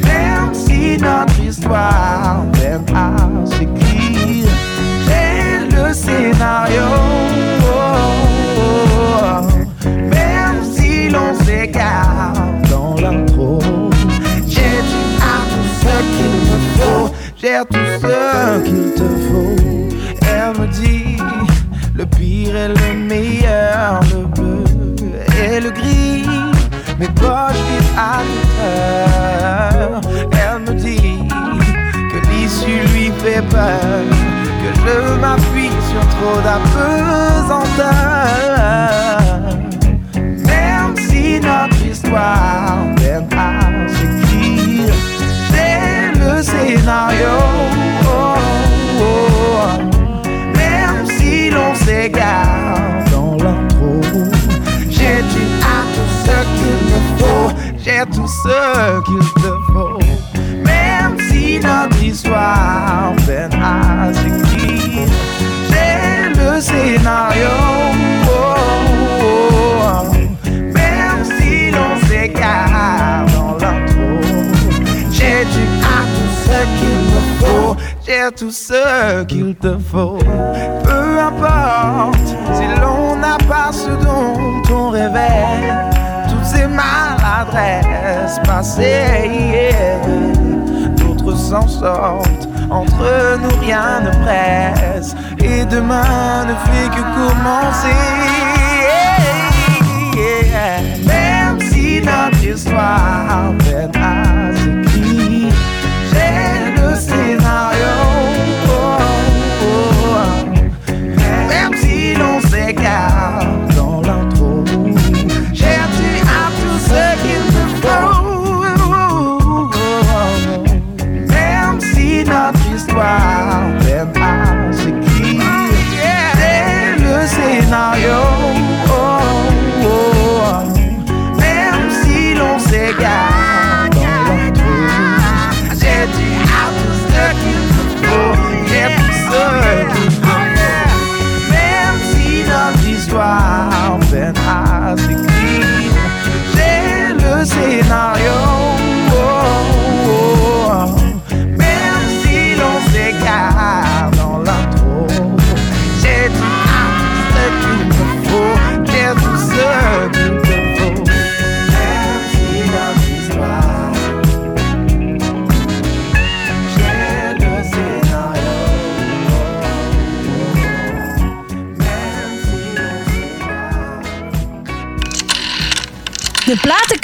Même si notre histoire peine à s'écrire, j'ai le scénario. Même si l'on s'égare dans l'intro, j'ai tout ce qu'il me faut, j'ai tout ce qu'il te faut. Elle me dit le pire et le meilleur, le bleu et le gris. Mes poches vivent à heure. Elle me dit que l'issue lui fait peur, que je m'appuie sur trop d'apesanteur. Même si notre histoire peine à s'écrire, j'ai le scénario. Même si l'on s'égare j'ai tout ce qu'il te faut. Même si notre histoire peine à s'écrire, j'ai le scénario. Oh. Même si l'on s'égare dans l'intro, j'ai du à tout ce qu'il me faut, j'ai tout ce qu'il te faut. Peu importe si l'on n'a pas ce dont on rêvait, toutes ces maladresses passées hier, d'autres s'en sortent. Entre nous rien ne presse et demain ne fait que commencer. Même si notre histoire peine à s'écrire, j'ai le scénario. Même si l'on s'égare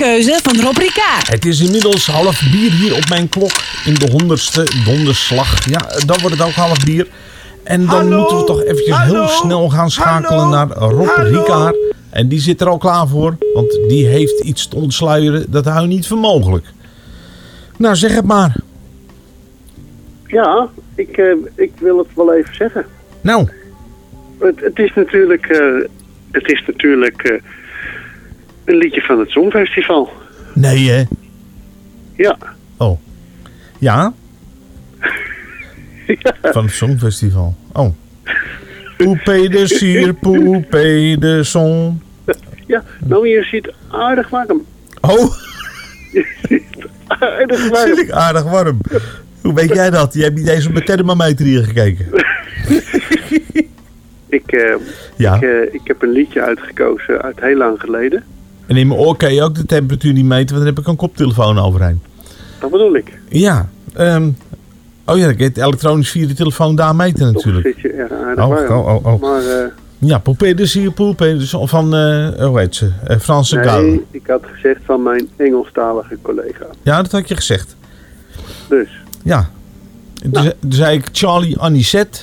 van Rob Ricard. Het is inmiddels half bier hier op mijn klok in de honderdste donderslag. Ja, dan wordt het ook half bier. En dan Hallo? moeten we toch eventjes Hallo? heel snel gaan schakelen Hallo? naar Rob? Ricard. En die zit er al klaar voor, want die heeft iets te ontsluieren. Dat hou je niet voor mogelijk. Nou, zeg het maar. Ja, ik, eh, ik wil het wel even zeggen. Nou. Het, het is natuurlijk, eh, het is natuurlijk eh, een liedje van het Songfestival. Nee, hè? Ja. Oh. (laughs) Ja? Van het Songfestival. Oh. Poepé de sier, poepé de song. Ja, nou je ziet aardig warm. Oh. aardig warm. Zit ik aardig warm. Hoe weet jij dat? Je hebt niet eens op mijn thermometer hier gekeken. (laughs) Ik, eh, Ja. ik, eh, ik heb een liedje uitgekozen uit heel lang geleden. En in mijn oor kan je ook de temperatuur niet meten, want dan heb ik een koptelefoon overheen. Dat bedoel ik. Ja. ehm, oh ja, ik het elektronisch via de telefoon daar meten natuurlijk. Zit je erg aardig Oh, oh, oh, oh. Maar eh, Ja, Poupée de Sier, Poupée de Sier, van, eh hoe heet ze? Eh, Franse nee, ik had gezegd van mijn Engelstalige collega. Ja, dat had je gezegd. Dus. Ja. Toen zei ik Charlie Anisette.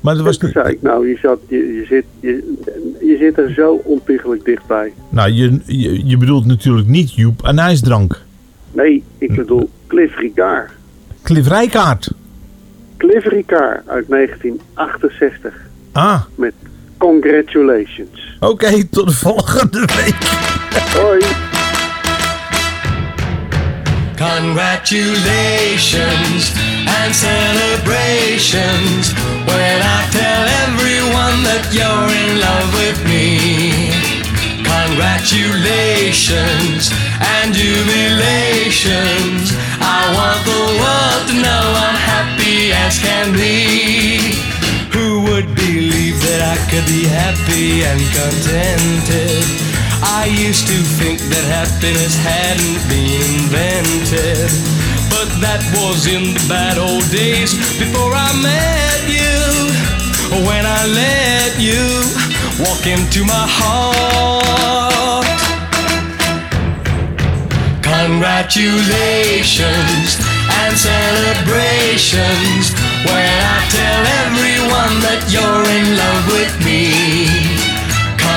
Maar dat was Toen zei ik, nou, je, zat, je, je, zit, je, je zit er zo ontiegelijk dichtbij. Nou, je, je, je bedoelt natuurlijk niet Joep Anijsdrank. Nee, ik bedoel Cliff Ricard. Cliff Rijkaard. Cliff Ricard uit 1968 Ah, met Congratulations. oké, tot de volgende week. Hoi. Congratulations and celebrations when I tell everyone that you're in love with me. Congratulations and jubilations. I want the world to know I'm happy as can be. Who would believe that I could be happy and contented? I used to think that happiness hadn't been invented. But that was in the bad old days before I met you. When I let you walk into my heart. Congratulations and celebrations when I tell everyone that you're in love with me.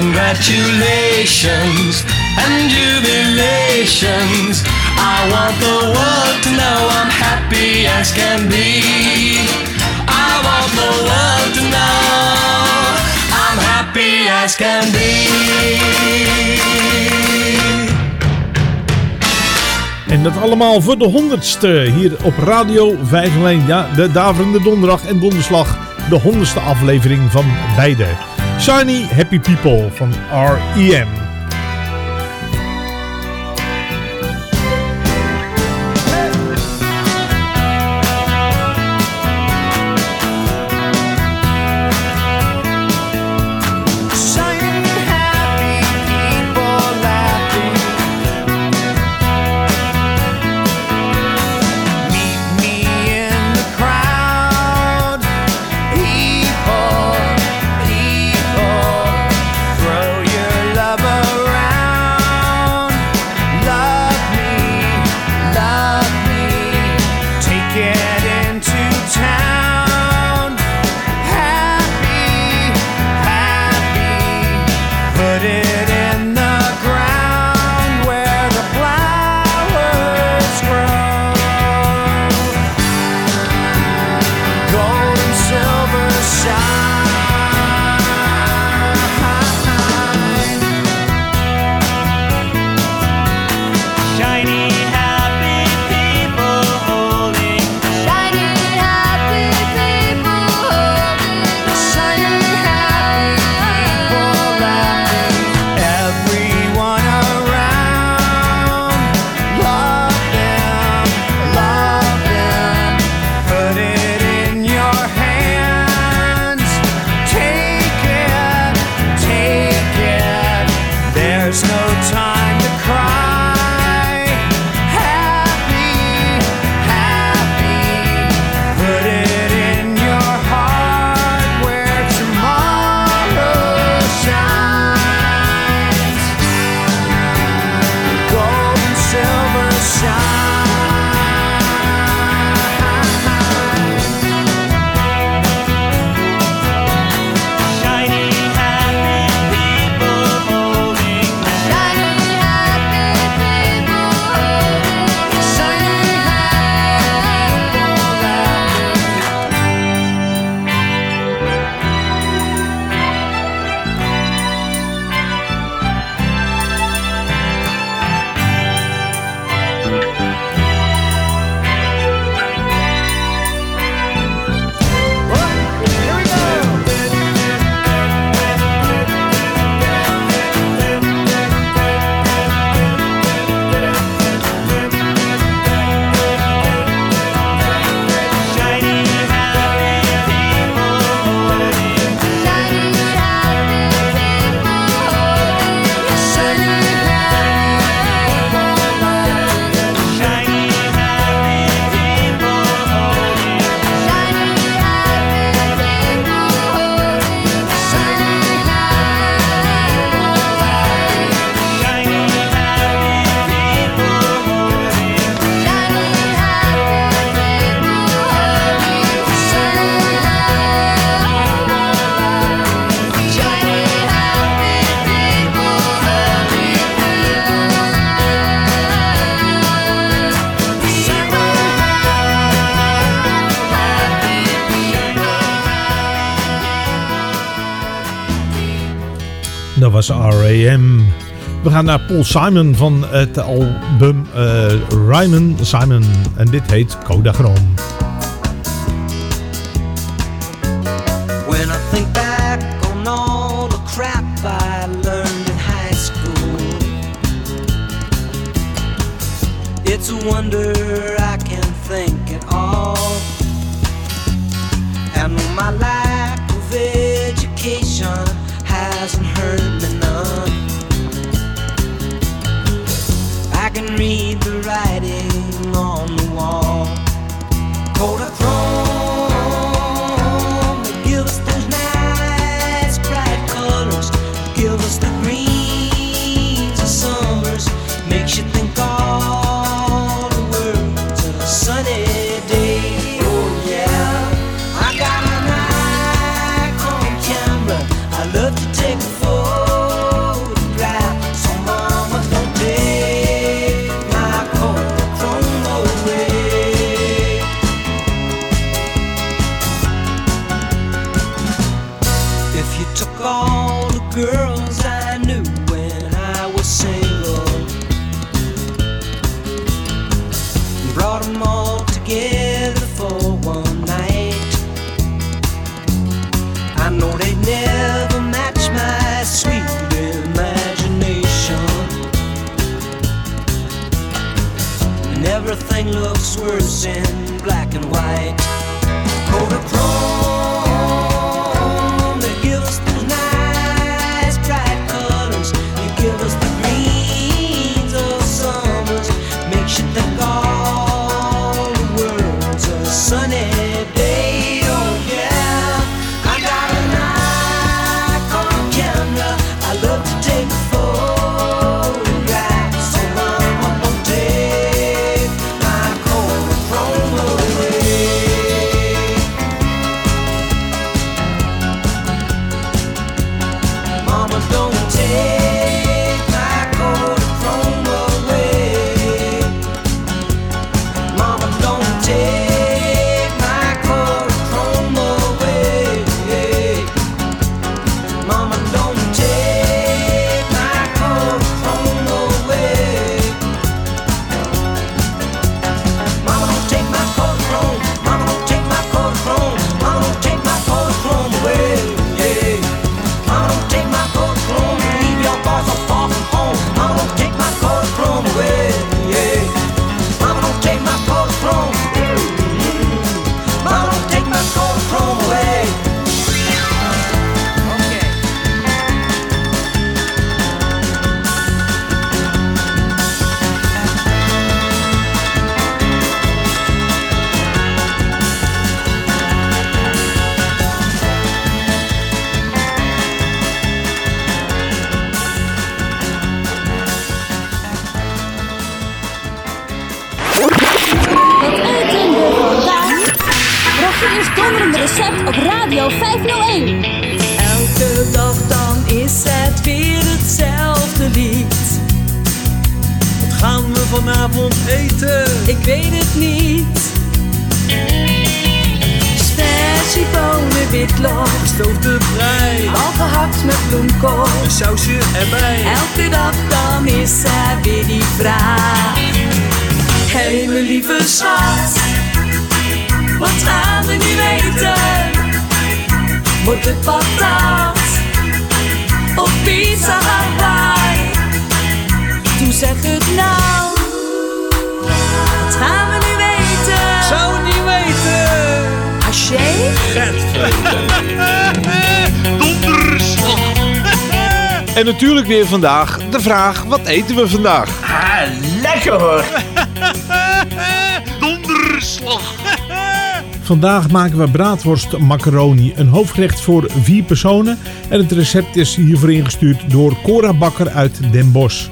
Congratulations and jubilations. I want the world to know I'm happy as can be. I want the world to know I'm happy as can be. En dat allemaal voor de honderdste hier op Radio 501. Ja, de Daverende Donderdag en Donderslag. De honderdste aflevering van beide. Shiny Happy People van R.E.M. R.A.M. We gaan naar Paul Simon van het album uh, Ryman Simon. En dit heet Kodachroom. When I think back on all the crap I learned in high school, it's wonder I can think at all. And my lack of education hasn't hurt En natuurlijk weer vandaag de vraag, wat eten we vandaag? Ah, lekker hoor. (laughs) Donderslag. (laughs) Vandaag maken we braadworst macaroni, een hoofdgerecht voor vier personen. En het recept is hiervoor ingestuurd door Cora Bakker uit Den Bosch.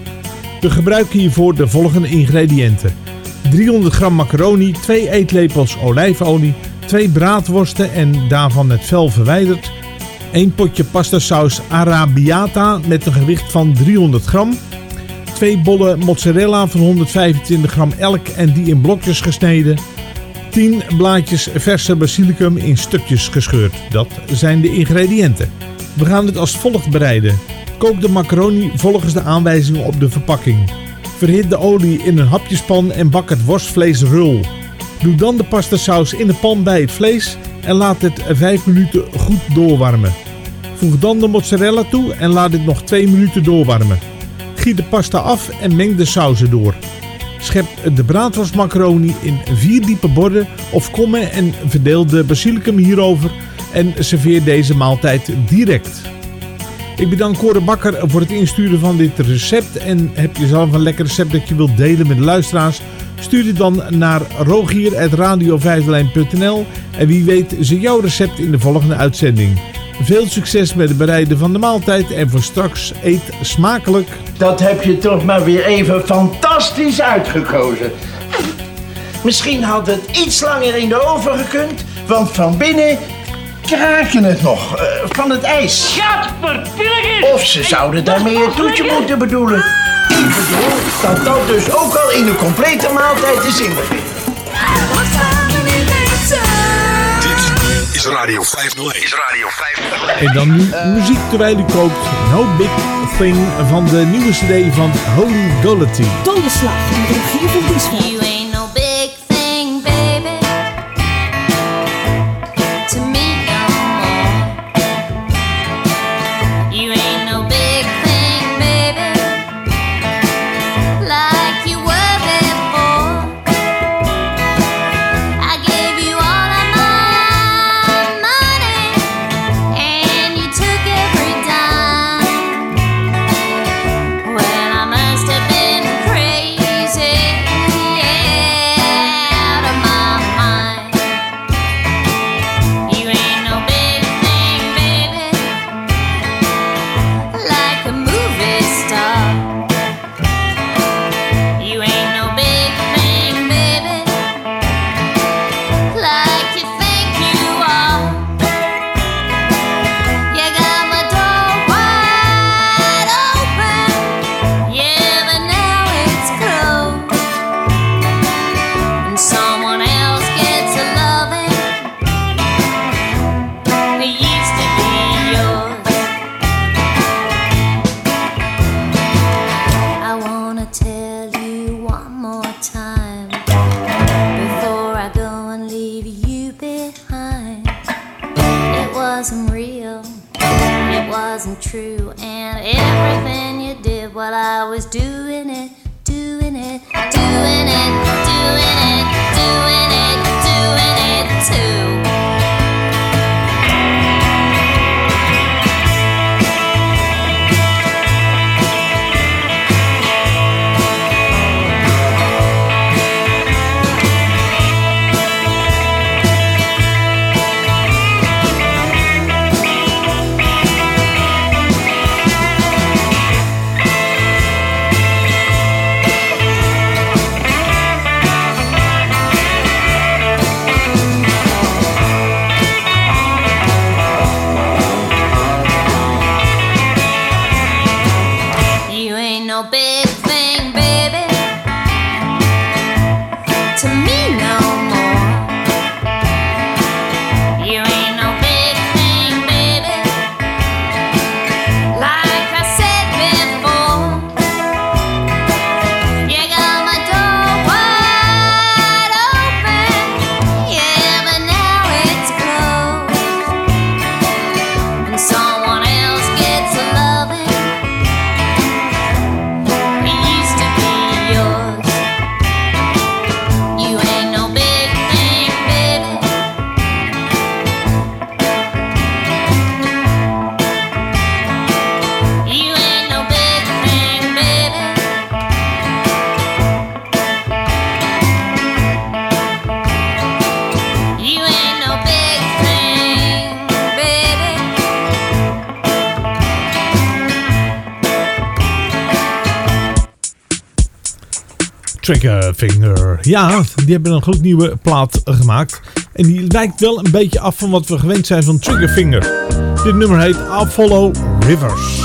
We gebruiken hiervoor de volgende ingrediënten. 300 gram macaroni, 2 eetlepels olijfolie, 2 braadworsten en daarvan het vel verwijderd. 1 potje pastasaus arabiata met een gewicht van 300 gram. 2 bollen mozzarella van 125 gram elk en die in blokjes gesneden. 10 blaadjes verse basilicum in stukjes gescheurd. Dat zijn de ingrediënten. We gaan het als volgt bereiden. Kook de macaroni volgens de aanwijzingen op de verpakking. Verhit de olie in een hapjespan en bak het worstvlees rul. Doe dan de pastasaus in de pan bij het vlees en laat het 5 minuten goed doorwarmen. Voeg dan de mozzarella toe en laat dit nog 2 minuten doorwarmen. Giet de pasta af en meng de sauzen door. Schep de braadworstmacaroni in vier diepe borden of kommen en verdeel de basilicum hierover en serveer deze maaltijd direct. Ik bedank Cor Bakker voor het insturen van dit recept. En heb je zelf een lekker recept dat je wilt delen met de luisteraars? Stuur dit dan naar rogier.radio En wie weet ze jouw recept in de volgende uitzending. Veel succes met het bereiden van de maaltijd en voor straks eet smakelijk. Dat heb je toch maar weer even fantastisch uitgekozen. Misschien had het iets langer in de oven gekund, want van binnen kraken het nog eh, van het ijs. Gadverpilligers! Of ze zouden daarmee een toetje moeten bedoelen. Ik bedoel dat dat dus ook al in een complete maaltijd te begint. Dit is Radio 501. Is Radio 501. En dan nu muziek terwijl u kookt. No Big Thing van de nieuwe cd van Holy Goality. Donderslag met Rogier van Diesveld. Ja, die hebben een gloednieuwe plaat gemaakt. En die wijkt wel een beetje af van wat we gewend zijn van Triggerfinger. Dit nummer heet Follow Rivers.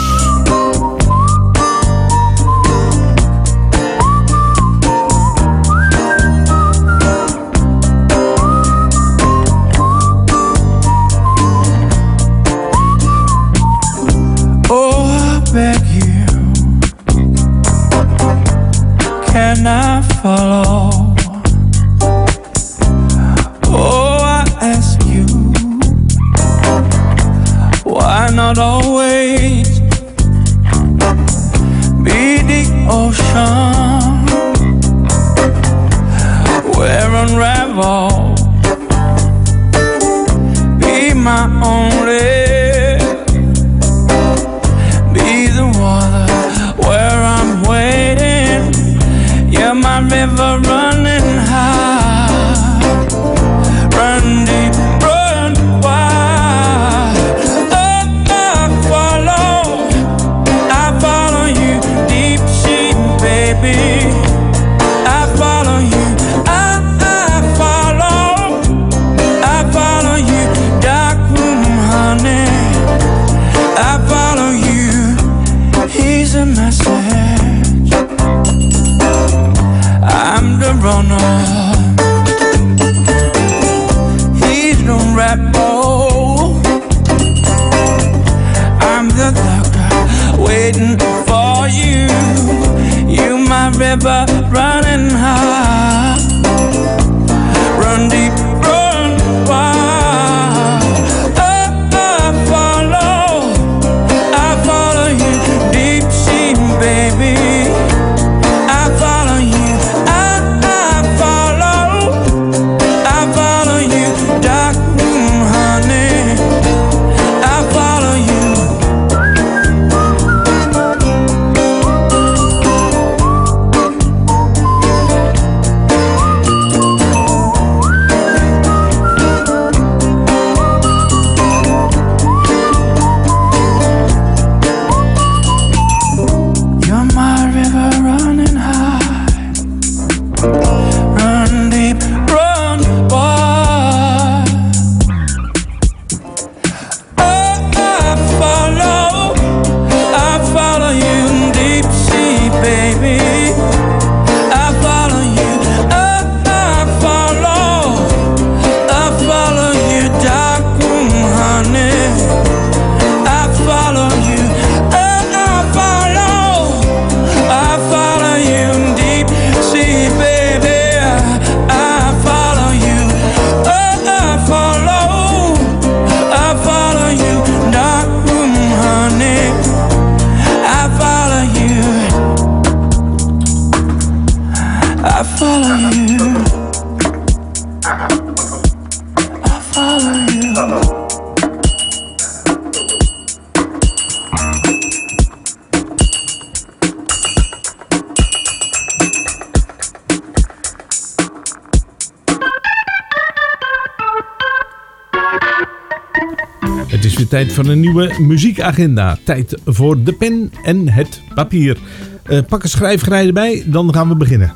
Muziekagenda. Tijd voor de pen en het papier. Eh, pak een schrijfgerij erbij, dan gaan we beginnen.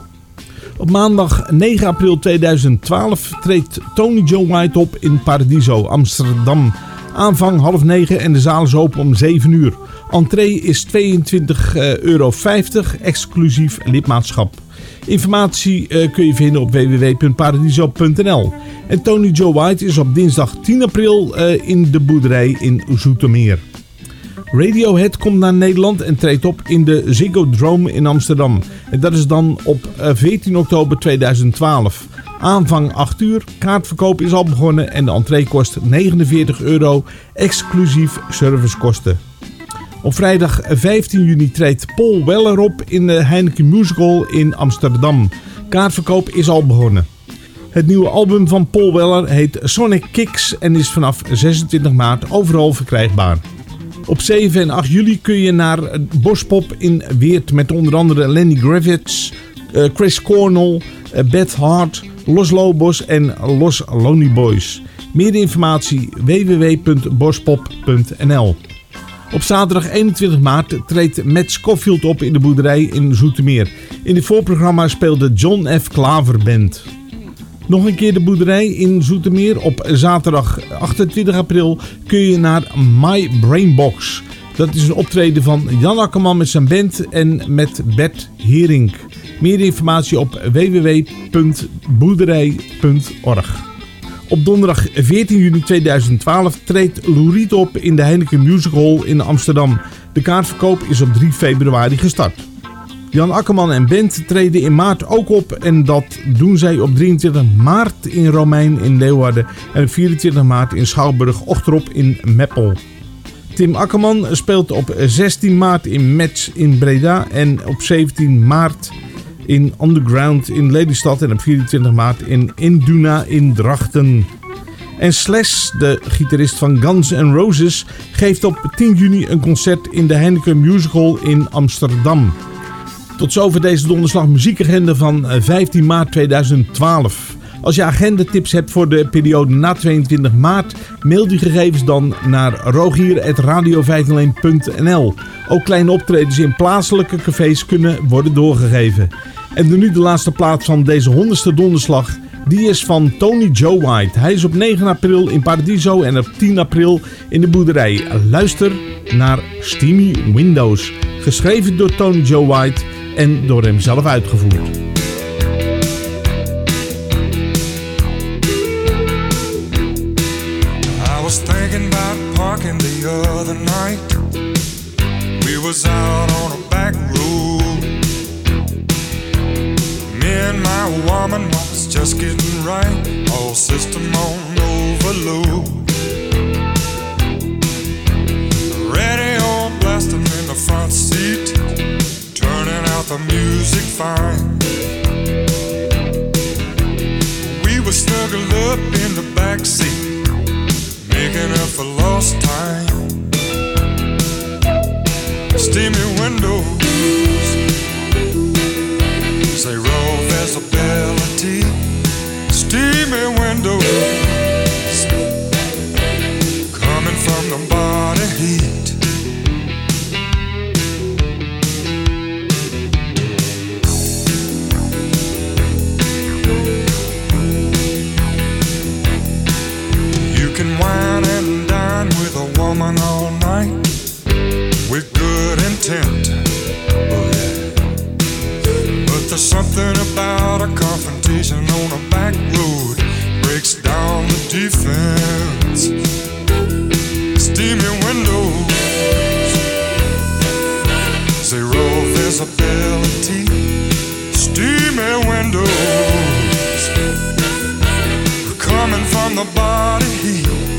Op maandag 9 april 2012 treedt Tony Joe White op in Paradiso, Amsterdam. Aanvang half negen en de zaal is open om 7 uur. Entree is 22,50 euro, exclusief lidmaatschap. Informatie eh, kun je vinden op www.paradiso.nl. En Tony Joe White is op dinsdag 10 april eh, in de boerderij in Zoetermeer. Radiohead komt naar Nederland en treedt op in de Ziggo Dome in Amsterdam. En dat is dan op eh, 14 oktober 2012. Aanvang 8 uur, kaartverkoop is al begonnen en de entree kost 49 euro, exclusief servicekosten. Op vrijdag 15 juni treedt Paul Weller op in de Heineken Musical in Amsterdam. Kaartverkoop is al begonnen. Het nieuwe album van Paul Weller heet Sonic Kicks en is vanaf 26 maart overal verkrijgbaar. Op 7 en 8 juli kun je naar Bospop in Weert met onder andere Lenny Gravitz, eh, Chris Cornell, eh, Beth Hart, Los Lobos en Los Lonely Boys. Meer informatie www.bospop.nl Op zaterdag 21 maart treedt Matt Scofield op in de boerderij in Zoetermeer. In het voorprogramma speelde John F. Klaver Band. Nog een keer de boerderij in Zoetermeer. Op zaterdag 28 april kun je naar My Brainbox. Dat is een optreden van Jan Akkerman met zijn band en met Bert Hering. Meer informatie op www.boerderij.org. Op donderdag 14 juni 2012 treedt Lou Reed op in de Heineken Music Hall in Amsterdam. De kaartverkoop is op 3 februari gestart. Jan Akkerman en band treden in maart ook op. En dat doen zij op 23 maart in Romein in Leeuwarden. En op 24 maart in Schouwburg Ochterop in Meppel. Tim Akkerman speelt op 16 maart in Metz in Breda. En op 17 maart in Underground in Lelystad. En op 24 maart in Induna in Drachten. En Slash, de gitarist van Guns N' Roses, geeft op 10 juni een concert in de Heineken Musical in Amsterdam. Tot zover deze donderslag muziekagenda van 15 maart 2012. Als je agendatips hebt voor de periode na 22 maart, mail die gegevens dan naar rogier.radio501.nl. Ook kleine optredens in plaatselijke cafés kunnen worden doorgegeven. En nu de laatste plaat van deze 100ste donderslag. Die is van Tony Joe White. Hij is op 9 april in Paradiso en op 10 april in de boerderij. Luister naar Steamy Windows. Geschreven door Tony Joe White en door hem zelf uitgevoerd. Other night. We was out on a back road. Me and my woman was just getting right. All system on overload. Radio blasting in the front seat. Turning out the music fine. We were snuggled up in the back seat making up for lost time. Steamy windows, Say zero visibility. Steamy windows, coming from the body heat. You can wine and dine with a woman all about a confrontation on a back road breaks down the defense. Steamy windows, zero visibility. Steamy windows coming from the body heat.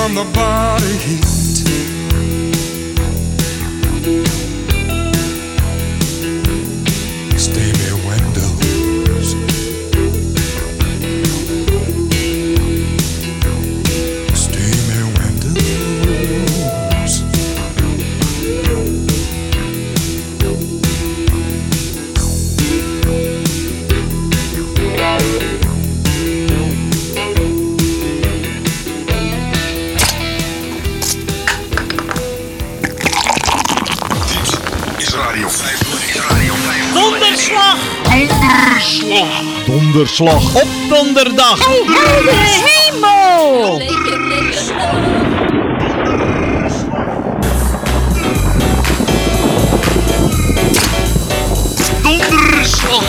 From the body heat. Donderslag op donderdag. de hemel! Donderslag!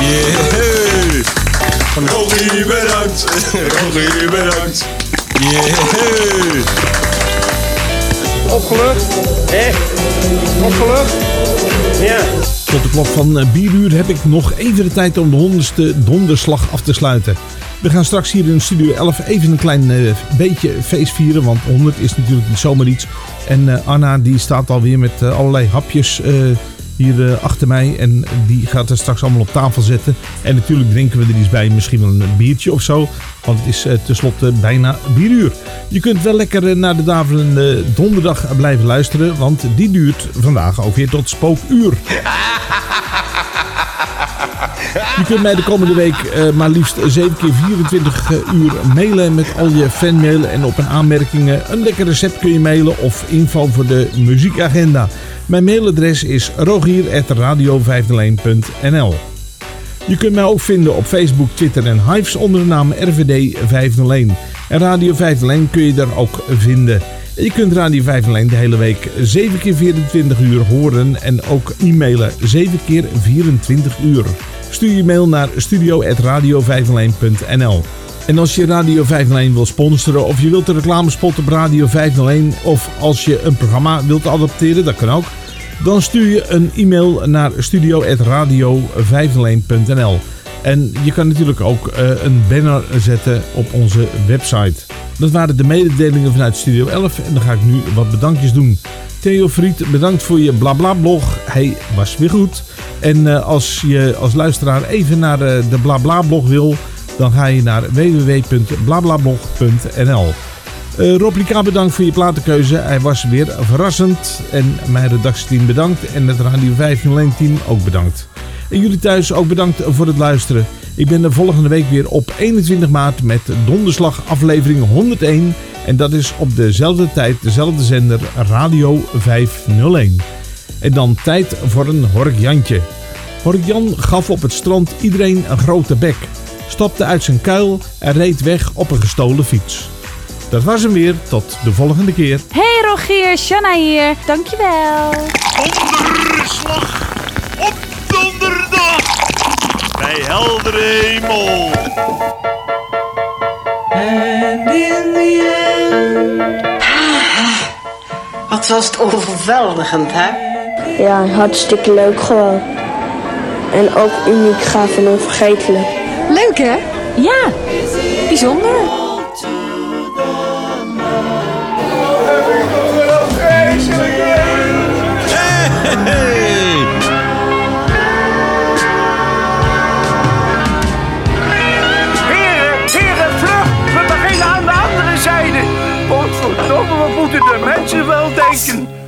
Yeah. Rogie, bedankt. Rogie, bedankt. Yeah. Opgelucht? Hé? Opgelucht? Ja. Tot de klok van eh, 4 uur heb ik nog even de tijd om de honderdste donderslag af te sluiten. We gaan straks hier in Studio 11 even een klein eh, beetje feest vieren. Want 100 is natuurlijk niet zomaar iets. En eh, Anna die staat alweer met eh, allerlei hapjes eh, hier eh, achter mij. En die gaat er straks allemaal op tafel zetten. En natuurlijk drinken we er iets bij. Misschien wel een biertje of zo. Want het is eh, tenslotte bijna 4 uur. Je kunt wel lekker eh, naar de daverende donderdag blijven luisteren. Want die duurt vandaag ook weer tot spookuur. (laughs) Je kunt mij de komende week maar liefst 7 keer 24 uur mailen met al je fanmailen en op een aanmerkingen. Een lekker recept kun je mailen of info voor de muziekagenda. Mijn mailadres is rogier.radio501.nl Je kunt mij ook vinden op Facebook, Twitter en Hives onder de naam RVD 501. En Radio 501 kun je daar ook vinden. Je kunt Radio 501 de hele week 7 keer 24 uur horen en ook e-mailen 7 keer 24 uur. Stuur je mail naar studio.radio501.nl En als je Radio 501 wil sponsoren of je wilt een reclamespot op Radio 501 of als je een programma wilt adopteren, dat kan ook. Dan stuur je een e-mail naar studio.radio501.nl En je kan natuurlijk ook eh, een banner zetten op onze website. Dat waren de mededelingen vanuit Studio 11 en dan ga ik nu wat bedankjes doen. Theo Fried, bedankt voor je blabla-blog. Hij was weer goed. En eh, als je als luisteraar even naar eh, de blabla-blog wil, dan ga je naar www.blablablog.nl. Lika, bedankt voor je platenkeuze. Hij was weer verrassend. En mijn redactieteam bedankt. En het Radio 501 team ook bedankt. En jullie thuis ook bedankt voor het luisteren. Ik ben de volgende week weer op 21 maart met Donderslag aflevering 101. En dat is op dezelfde tijd, dezelfde zender Radio 501. En dan tijd voor een Hork Jantje. Hork Jan gaf op het strand iedereen een grote bek. Stapte uit zijn kuil en reed weg op een gestolen fiets. Dat was hem weer. Tot de volgende keer. Hey Rogier, Shanna hier. Dankjewel. Donderslag op donderdag bij heldere hemel. And in the end. Wat was het overweldigend, hè? Ja, hartstikke leuk gewoon. En ook uniek, gaaf en onvergetelijk. Leuk hè? Ja, bijzonder. Hey! Heren, heren, vlug! We beginnen aan de andere zijde! Oh verdomme, we moeten de mensen wel denken!